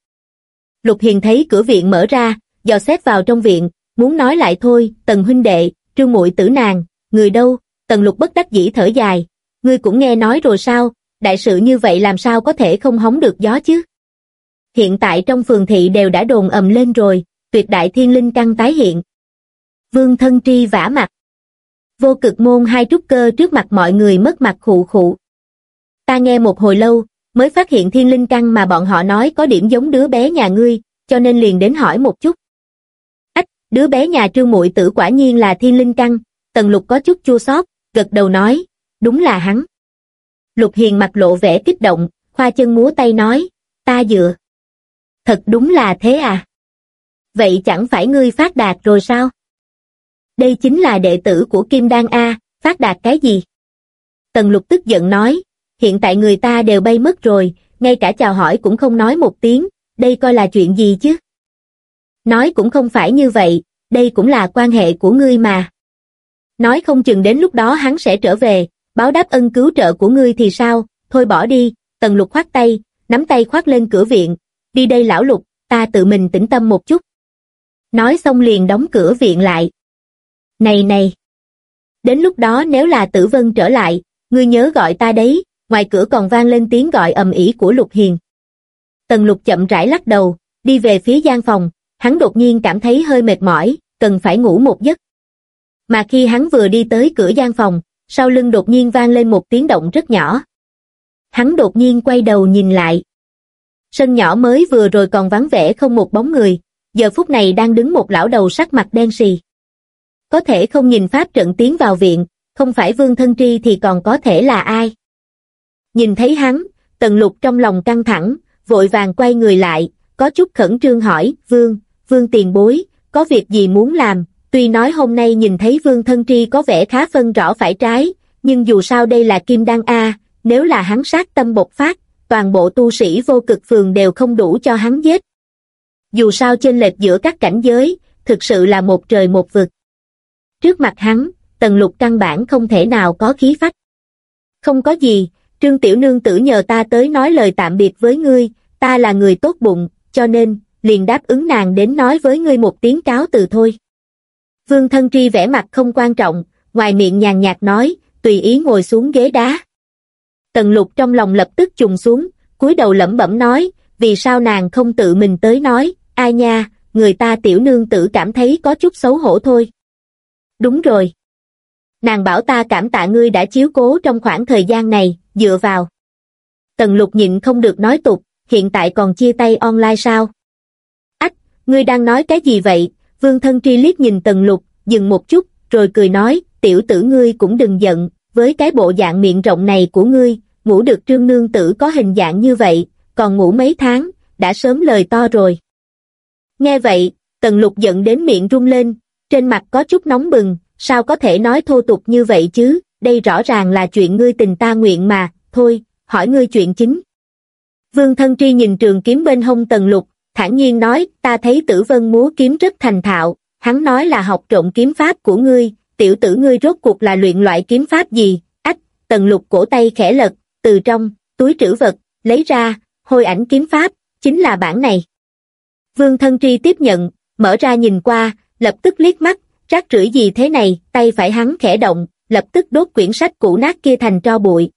Lục Hiền thấy cửa viện mở ra, dò xét vào trong viện, muốn nói lại thôi, tần huynh đệ, trương muội tử nàng, người đâu, tần lục bất đắc dĩ thở dài, ngươi cũng nghe nói rồi sao, đại sự như vậy làm sao có thể không hóng được gió chứ. Hiện tại trong phường thị đều đã đồn ầm lên rồi, tuyệt đại thiên linh căn tái hiện. Vương thân tri vả mặt. Vô cực môn hai trúc cơ trước mặt mọi người mất mặt khụ khụ. Ta nghe một hồi lâu, mới phát hiện thiên linh căn mà bọn họ nói có điểm giống đứa bé nhà ngươi, cho nên liền đến hỏi một chút. Ách, đứa bé nhà trương muội tử quả nhiên là thiên linh căn, tần lục có chút chua xót, gật đầu nói, đúng là hắn. Lục hiền mặt lộ vẻ kích động, khoa chân múa tay nói, ta dựa. Thật đúng là thế à? Vậy chẳng phải ngươi phát đạt rồi sao? Đây chính là đệ tử của Kim Đan A, phát đạt cái gì? Tần lục tức giận nói, hiện tại người ta đều bay mất rồi, ngay cả chào hỏi cũng không nói một tiếng, đây coi là chuyện gì chứ? Nói cũng không phải như vậy, đây cũng là quan hệ của ngươi mà. Nói không chừng đến lúc đó hắn sẽ trở về, báo đáp ân cứu trợ của ngươi thì sao, thôi bỏ đi, tần lục khoát tay, nắm tay khoát lên cửa viện, đi đây lão lục, ta tự mình tĩnh tâm một chút. Nói xong liền đóng cửa viện lại. Này này! Đến lúc đó nếu là tử vân trở lại, ngươi nhớ gọi ta đấy, ngoài cửa còn vang lên tiếng gọi ầm ĩ của Lục Hiền. Tần Lục chậm rãi lắc đầu, đi về phía gian phòng, hắn đột nhiên cảm thấy hơi mệt mỏi, cần phải ngủ một giấc. Mà khi hắn vừa đi tới cửa gian phòng, sau lưng đột nhiên vang lên một tiếng động rất nhỏ. Hắn đột nhiên quay đầu nhìn lại. Sân nhỏ mới vừa rồi còn vắng vẻ không một bóng người, giờ phút này đang đứng một lão đầu sắc mặt đen xì. Có thể không nhìn pháp trận tiến vào viện, không phải Vương Thân Tri thì còn có thể là ai? Nhìn thấy hắn, tần lục trong lòng căng thẳng, vội vàng quay người lại, có chút khẩn trương hỏi, Vương, Vương tiền bối, có việc gì muốn làm, tuy nói hôm nay nhìn thấy Vương Thân Tri có vẻ khá phân rõ phải trái, nhưng dù sao đây là Kim Đan A, nếu là hắn sát tâm bộc phát, toàn bộ tu sĩ vô cực phường đều không đủ cho hắn giết. Dù sao chênh lệch giữa các cảnh giới, thực sự là một trời một vực. Trước mặt hắn, tần lục căn bản không thể nào có khí phách. Không có gì, trương tiểu nương tử nhờ ta tới nói lời tạm biệt với ngươi, ta là người tốt bụng, cho nên, liền đáp ứng nàng đến nói với ngươi một tiếng cáo từ thôi. Vương thân tri vẻ mặt không quan trọng, ngoài miệng nhàn nhạt nói, tùy ý ngồi xuống ghế đá. Tần lục trong lòng lập tức trùng xuống, cúi đầu lẩm bẩm nói, vì sao nàng không tự mình tới nói, ai nha, người ta tiểu nương tử cảm thấy có chút xấu hổ thôi. Đúng rồi. Nàng bảo ta cảm tạ ngươi đã chiếu cố trong khoảng thời gian này, dựa vào. Tần lục nhịn không được nói tục, hiện tại còn chia tay online sao? Ách, ngươi đang nói cái gì vậy? Vương thân tri liếc nhìn tần lục, dừng một chút, rồi cười nói, tiểu tử ngươi cũng đừng giận, với cái bộ dạng miệng rộng này của ngươi, ngủ được trương nương tử có hình dạng như vậy, còn ngủ mấy tháng, đã sớm lời to rồi. Nghe vậy, tần lục giận đến miệng rung lên, trên mặt có chút nóng bừng, sao có thể nói thô tục như vậy chứ, đây rõ ràng là chuyện ngươi tình ta nguyện mà, thôi, hỏi ngươi chuyện chính. Vương Thân Tri nhìn trường kiếm bên hông tần lục, thản nhiên nói, ta thấy tử vân múa kiếm rất thành thạo, hắn nói là học trộm kiếm pháp của ngươi, tiểu tử ngươi rốt cuộc là luyện loại kiếm pháp gì, ách, tần lục cổ tay khẽ lật, từ trong, túi trữ vật, lấy ra, hôi ảnh kiếm pháp, chính là bản này. Vương Thân Tri tiếp nhận, mở ra nhìn qua, lập tức liếc mắt, rác rưởi gì thế này, tay phải hắn khẽ động, lập tức đốt quyển sách cũ nát kia thành tro bụi.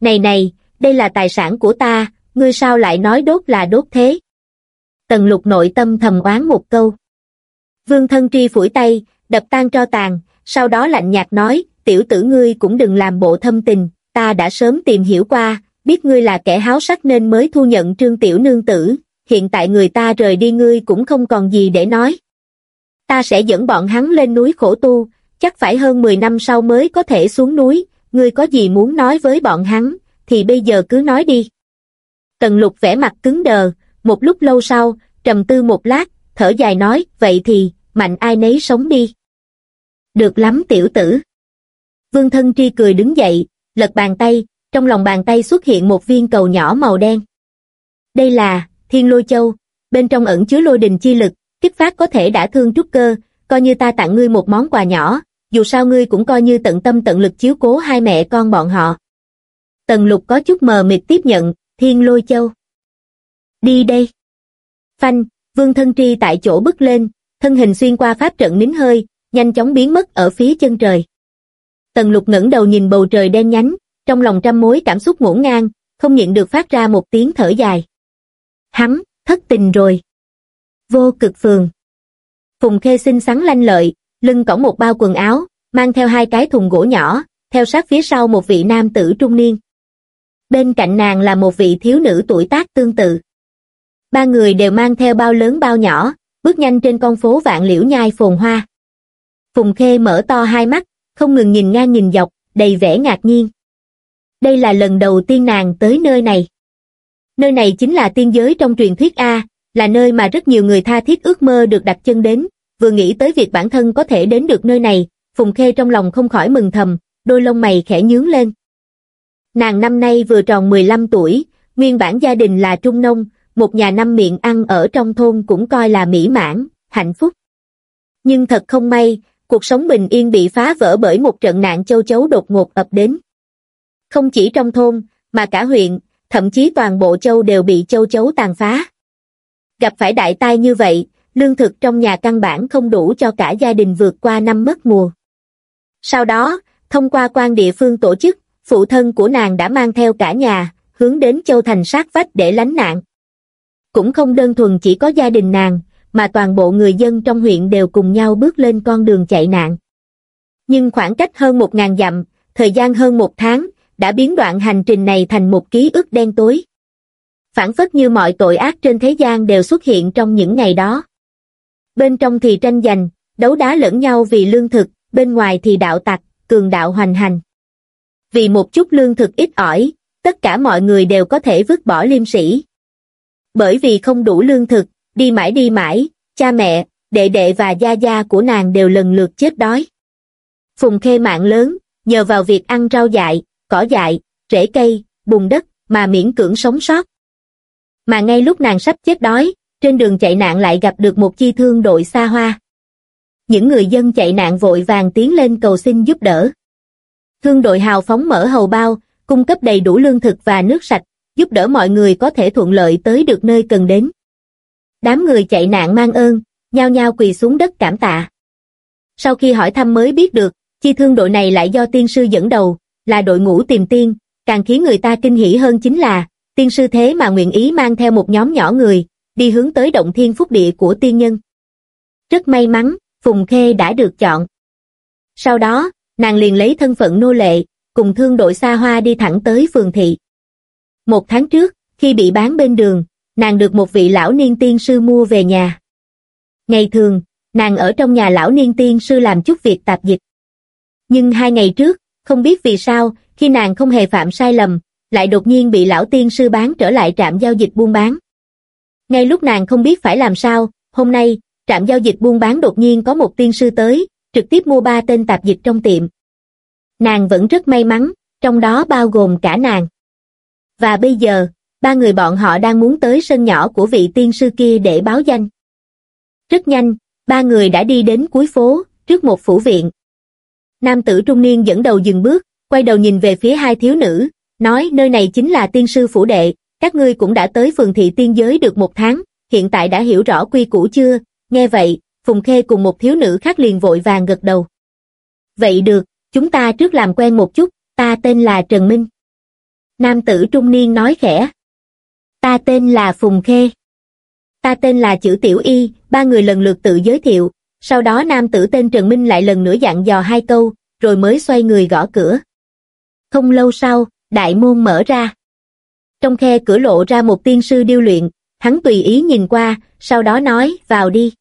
Này này, đây là tài sản của ta, ngươi sao lại nói đốt là đốt thế? Tần lục nội tâm thầm oán một câu. Vương thân tri phủi tay, đập tan tro tàn, sau đó lạnh nhạt nói, tiểu tử ngươi cũng đừng làm bộ thâm tình, ta đã sớm tìm hiểu qua, biết ngươi là kẻ háo sắc nên mới thu nhận trương tiểu nương tử, hiện tại người ta rời đi ngươi cũng không còn gì để nói ta sẽ dẫn bọn hắn lên núi khổ tu, chắc phải hơn 10 năm sau mới có thể xuống núi, ngươi có gì muốn nói với bọn hắn, thì bây giờ cứ nói đi. Tần lục vẻ mặt cứng đờ, một lúc lâu sau, trầm tư một lát, thở dài nói, vậy thì, mạnh ai nấy sống đi. Được lắm tiểu tử. Vương thân tri cười đứng dậy, lật bàn tay, trong lòng bàn tay xuất hiện một viên cầu nhỏ màu đen. Đây là, thiên lôi châu, bên trong ẩn chứa lôi đình chi lực, kích phát có thể đã thương trúc cơ, coi như ta tặng ngươi một món quà nhỏ, dù sao ngươi cũng coi như tận tâm tận lực chiếu cố hai mẹ con bọn họ. Tần lục có chút mờ mịt tiếp nhận, thiên lôi châu. Đi đây. Phanh, vương thân tri tại chỗ bước lên, thân hình xuyên qua pháp trận nín hơi, nhanh chóng biến mất ở phía chân trời. Tần lục ngẩng đầu nhìn bầu trời đen nhánh, trong lòng trăm mối cảm xúc ngổn ngang, không nhịn được phát ra một tiếng thở dài. Hắn, thất tình rồi. Vô cực phường. Phùng Khê xinh xắn lanh lợi, lưng cõng một bao quần áo, mang theo hai cái thùng gỗ nhỏ, theo sát phía sau một vị nam tử trung niên. Bên cạnh nàng là một vị thiếu nữ tuổi tác tương tự. Ba người đều mang theo bao lớn bao nhỏ, bước nhanh trên con phố vạn liễu nhai phồn hoa. Phùng Khê mở to hai mắt, không ngừng nhìn ngang nhìn dọc, đầy vẻ ngạc nhiên. Đây là lần đầu tiên nàng tới nơi này. Nơi này chính là tiên giới trong truyền thuyết A, là nơi mà rất nhiều người tha thiết ước mơ được đặt chân đến, vừa nghĩ tới việc bản thân có thể đến được nơi này, Phùng Khê trong lòng không khỏi mừng thầm, đôi lông mày khẽ nhướng lên. Nàng năm nay vừa tròn 15 tuổi, nguyên bản gia đình là trung nông, một nhà năm miệng ăn ở trong thôn cũng coi là mỹ mãn, hạnh phúc. Nhưng thật không may, cuộc sống bình yên bị phá vỡ bởi một trận nạn châu chấu đột ngột ập đến. Không chỉ trong thôn, mà cả huyện, thậm chí toàn bộ châu đều bị châu chấu tàn phá. Gặp phải đại tai như vậy, lương thực trong nhà căn bản không đủ cho cả gia đình vượt qua năm mất mùa. Sau đó, thông qua quan địa phương tổ chức, phụ thân của nàng đã mang theo cả nhà, hướng đến châu thành sát vách để lánh nạn. Cũng không đơn thuần chỉ có gia đình nàng, mà toàn bộ người dân trong huyện đều cùng nhau bước lên con đường chạy nạn. Nhưng khoảng cách hơn một ngàn dặm, thời gian hơn một tháng, đã biến đoạn hành trình này thành một ký ức đen tối. Phản phất như mọi tội ác trên thế gian đều xuất hiện trong những ngày đó. Bên trong thì tranh giành, đấu đá lẫn nhau vì lương thực, bên ngoài thì đạo tặc, cường đạo hoành hành. Vì một chút lương thực ít ỏi, tất cả mọi người đều có thể vứt bỏ liêm sĩ. Bởi vì không đủ lương thực, đi mãi đi mãi, cha mẹ, đệ đệ và gia gia của nàng đều lần lượt chết đói. Phùng khê mạng lớn, nhờ vào việc ăn rau dại, cỏ dại, rễ cây, bùn đất, mà miễn cưỡng sống sót. Mà ngay lúc nàng sắp chết đói, trên đường chạy nạn lại gặp được một chi thương đội xa hoa. Những người dân chạy nạn vội vàng tiến lên cầu xin giúp đỡ. Thương đội hào phóng mở hầu bao, cung cấp đầy đủ lương thực và nước sạch, giúp đỡ mọi người có thể thuận lợi tới được nơi cần đến. Đám người chạy nạn mang ơn, nhao nhao quỳ xuống đất cảm tạ. Sau khi hỏi thăm mới biết được, chi thương đội này lại do tiên sư dẫn đầu, là đội ngũ tìm tiên, càng khiến người ta kinh hỉ hơn chính là, tiên sư thế mà nguyện ý mang theo một nhóm nhỏ người, đi hướng tới động thiên phúc địa của tiên nhân. Rất may mắn, Phùng Khê đã được chọn. Sau đó, nàng liền lấy thân phận nô lệ, cùng thương đội xa hoa đi thẳng tới phường thị. Một tháng trước, khi bị bán bên đường, nàng được một vị lão niên tiên sư mua về nhà. Ngày thường, nàng ở trong nhà lão niên tiên sư làm chút việc tạp dịch. Nhưng hai ngày trước, không biết vì sao, khi nàng không hề phạm sai lầm, lại đột nhiên bị lão tiên sư bán trở lại trạm giao dịch buôn bán. Ngay lúc nàng không biết phải làm sao, hôm nay, trạm giao dịch buôn bán đột nhiên có một tiên sư tới, trực tiếp mua ba tên tạp dịch trong tiệm. Nàng vẫn rất may mắn, trong đó bao gồm cả nàng. Và bây giờ, ba người bọn họ đang muốn tới sân nhỏ của vị tiên sư kia để báo danh. Rất nhanh, ba người đã đi đến cuối phố, trước một phủ viện. Nam tử trung niên dẫn đầu dừng bước, quay đầu nhìn về phía hai thiếu nữ, nói nơi này chính là tiên sư phủ đệ, các ngươi cũng đã tới phường thị tiên giới được một tháng, hiện tại đã hiểu rõ quy củ chưa, nghe vậy, Phùng Khê cùng một thiếu nữ khác liền vội vàng gật đầu. Vậy được, chúng ta trước làm quen một chút, ta tên là Trần Minh. Nam tử trung niên nói khẽ. Ta tên là Phùng Khê. Ta tên là chữ Tiểu Y, ba người lần lượt tự giới thiệu, sau đó nam tử tên Trần Minh lại lần nữa dặn dò hai câu, rồi mới xoay người gõ cửa. Không lâu sau, đại môn mở ra. Trong khe cửa lộ ra một tiên sư điêu luyện, hắn tùy ý nhìn qua, sau đó nói, vào đi.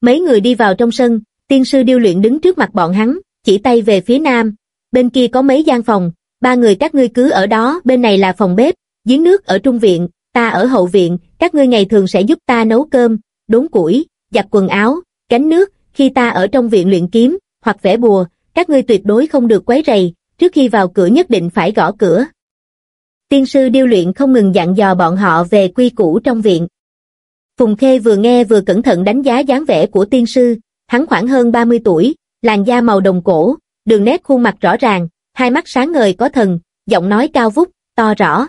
Mấy người đi vào trong sân, tiên sư điêu luyện đứng trước mặt bọn hắn, chỉ tay về phía nam, bên kia có mấy gian phòng, ba người các ngươi cứ ở đó, bên này là phòng bếp, giếng nước ở trung viện, ta ở hậu viện, các ngươi ngày thường sẽ giúp ta nấu cơm, đốn củi, giặt quần áo, gánh nước, khi ta ở trong viện luyện kiếm, hoặc vẽ bùa, các ngươi tuyệt đối không được quấy rầy, trước khi vào cửa nhất định phải gõ cửa. Tiên sư điêu luyện không ngừng dặn dò bọn họ về quy củ trong viện. Phùng Khê vừa nghe vừa cẩn thận đánh giá dáng vẻ của tiên sư, hắn khoảng hơn 30 tuổi, làn da màu đồng cổ, đường nét khuôn mặt rõ ràng, hai mắt sáng ngời có thần, giọng nói cao vút, to rõ.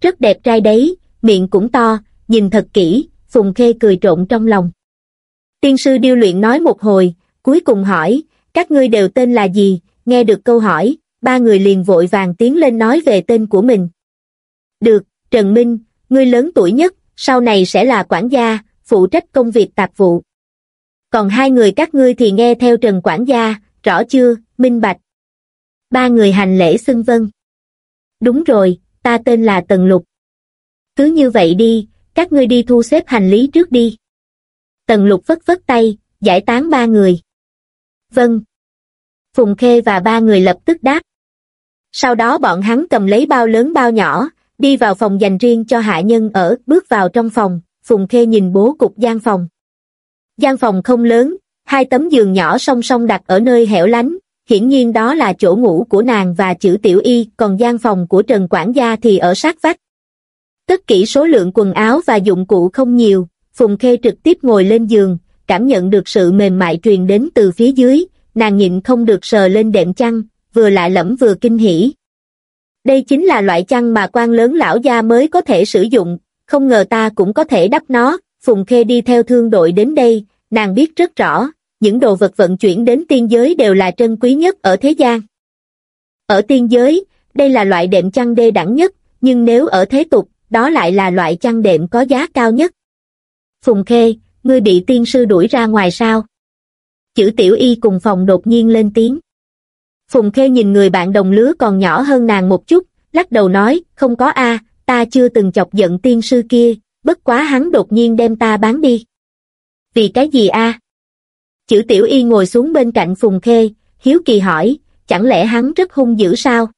Rất đẹp trai đấy, miệng cũng to, nhìn thật kỹ, Phùng Khê cười trộn trong lòng. Tiên sư điêu luyện nói một hồi, cuối cùng hỏi, các ngươi đều tên là gì, nghe được câu hỏi, ba người liền vội vàng tiến lên nói về tên của mình. Được, Trần Minh, ngươi lớn tuổi nhất, sau này sẽ là quản gia, phụ trách công việc tạp vụ. Còn hai người các ngươi thì nghe theo Trần quản gia, rõ chưa, minh bạch. Ba người hành lễ xưng vân. Đúng rồi, ta tên là Tần Lục. Cứ như vậy đi, các ngươi đi thu xếp hành lý trước đi. Tần Lục vất vất tay, giải tán ba người. Vâng. Phùng Khê và ba người lập tức đáp. Sau đó bọn hắn cầm lấy bao lớn bao nhỏ, đi vào phòng dành riêng cho hạ nhân ở, bước vào trong phòng, Phùng Khê nhìn bố cục gian phòng. Gian phòng không lớn, hai tấm giường nhỏ song song đặt ở nơi hẻo lánh, hiển nhiên đó là chỗ ngủ của nàng và chữ tiểu y, còn gian phòng của Trần Quảng gia thì ở sát vách. Tất kỹ số lượng quần áo và dụng cụ không nhiều, Phùng Khê trực tiếp ngồi lên giường, cảm nhận được sự mềm mại truyền đến từ phía dưới, nàng nhịn không được sờ lên đệm chăn, vừa lạ lẫm vừa kinh hỉ. Đây chính là loại chăn mà quan lớn lão gia mới có thể sử dụng, không ngờ ta cũng có thể đắp nó, Phùng Khê đi theo thương đội đến đây, nàng biết rất rõ, những đồ vật vận chuyển đến tiên giới đều là trân quý nhất ở thế gian. Ở tiên giới, đây là loại đệm chăn đê đẳng nhất, nhưng nếu ở thế tục, đó lại là loại chăn đệm có giá cao nhất. Phùng Khê, ngươi bị tiên sư đuổi ra ngoài sao? Chữ tiểu y cùng phòng đột nhiên lên tiếng. Phùng Khê nhìn người bạn đồng lứa còn nhỏ hơn nàng một chút, lắc đầu nói, không có a, ta chưa từng chọc giận tiên sư kia, bất quá hắn đột nhiên đem ta bán đi. Vì cái gì a? Chữ tiểu y ngồi xuống bên cạnh Phùng Khê, hiếu kỳ hỏi, chẳng lẽ hắn rất hung dữ sao?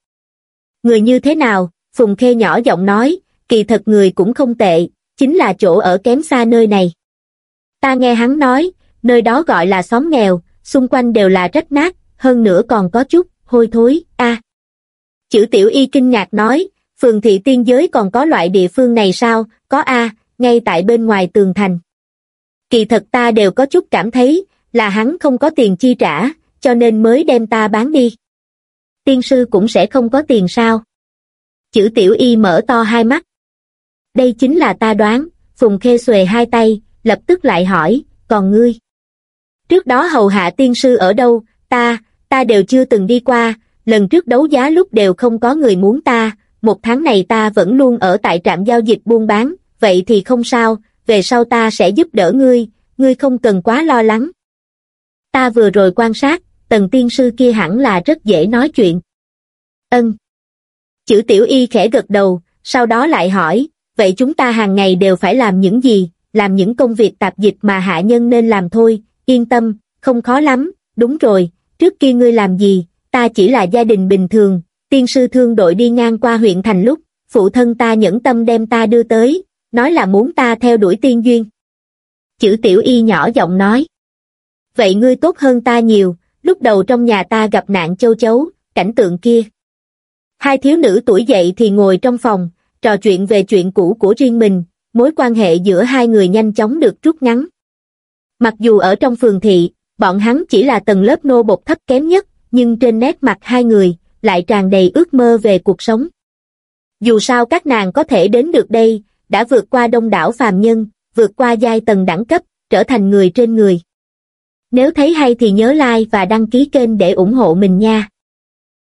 Người như thế nào? Phùng Khê nhỏ giọng nói, kỳ thật người cũng không tệ, chính là chỗ ở kém xa nơi này. Ta nghe hắn nói, nơi đó gọi là xóm nghèo, xung quanh đều là rách nát, hơn nữa còn có chút, hôi thối, a. Chữ tiểu y kinh ngạc nói, phường thị tiên giới còn có loại địa phương này sao, có a, ngay tại bên ngoài tường thành. Kỳ thật ta đều có chút cảm thấy, là hắn không có tiền chi trả, cho nên mới đem ta bán đi. Tiên sư cũng sẽ không có tiền sao? Chữ tiểu y mở to hai mắt. Đây chính là ta đoán, Phùng Khê xuề hai tay, lập tức lại hỏi, còn ngươi? Trước đó hầu hạ tiên sư ở đâu, ta, ta đều chưa từng đi qua, lần trước đấu giá lúc đều không có người muốn ta, một tháng này ta vẫn luôn ở tại trạm giao dịch buôn bán, vậy thì không sao, về sau ta sẽ giúp đỡ ngươi, ngươi không cần quá lo lắng. Ta vừa rồi quan sát, tần tiên sư kia hẳn là rất dễ nói chuyện. Ân. Chữ tiểu y khẽ gật đầu, sau đó lại hỏi, vậy chúng ta hàng ngày đều phải làm những gì, làm những công việc tạp dịch mà hạ nhân nên làm thôi, yên tâm, không khó lắm, đúng rồi, trước kia ngươi làm gì, ta chỉ là gia đình bình thường, tiên sư thương đội đi ngang qua huyện thành lúc, phụ thân ta nhẫn tâm đem ta đưa tới, nói là muốn ta theo đuổi tiên duyên. Chữ tiểu y nhỏ giọng nói. Vậy ngươi tốt hơn ta nhiều, lúc đầu trong nhà ta gặp nạn châu chấu, cảnh tượng kia. Hai thiếu nữ tuổi dậy thì ngồi trong phòng, trò chuyện về chuyện cũ của riêng mình, mối quan hệ giữa hai người nhanh chóng được rút ngắn. Mặc dù ở trong phường thị, bọn hắn chỉ là tầng lớp nô bột thấp kém nhất, nhưng trên nét mặt hai người, lại tràn đầy ước mơ về cuộc sống. Dù sao các nàng có thể đến được đây, đã vượt qua đông đảo phàm nhân, vượt qua giai tầng đẳng cấp, trở thành người trên người. Nếu thấy hay thì nhớ like và đăng ký kênh để ủng hộ mình nha.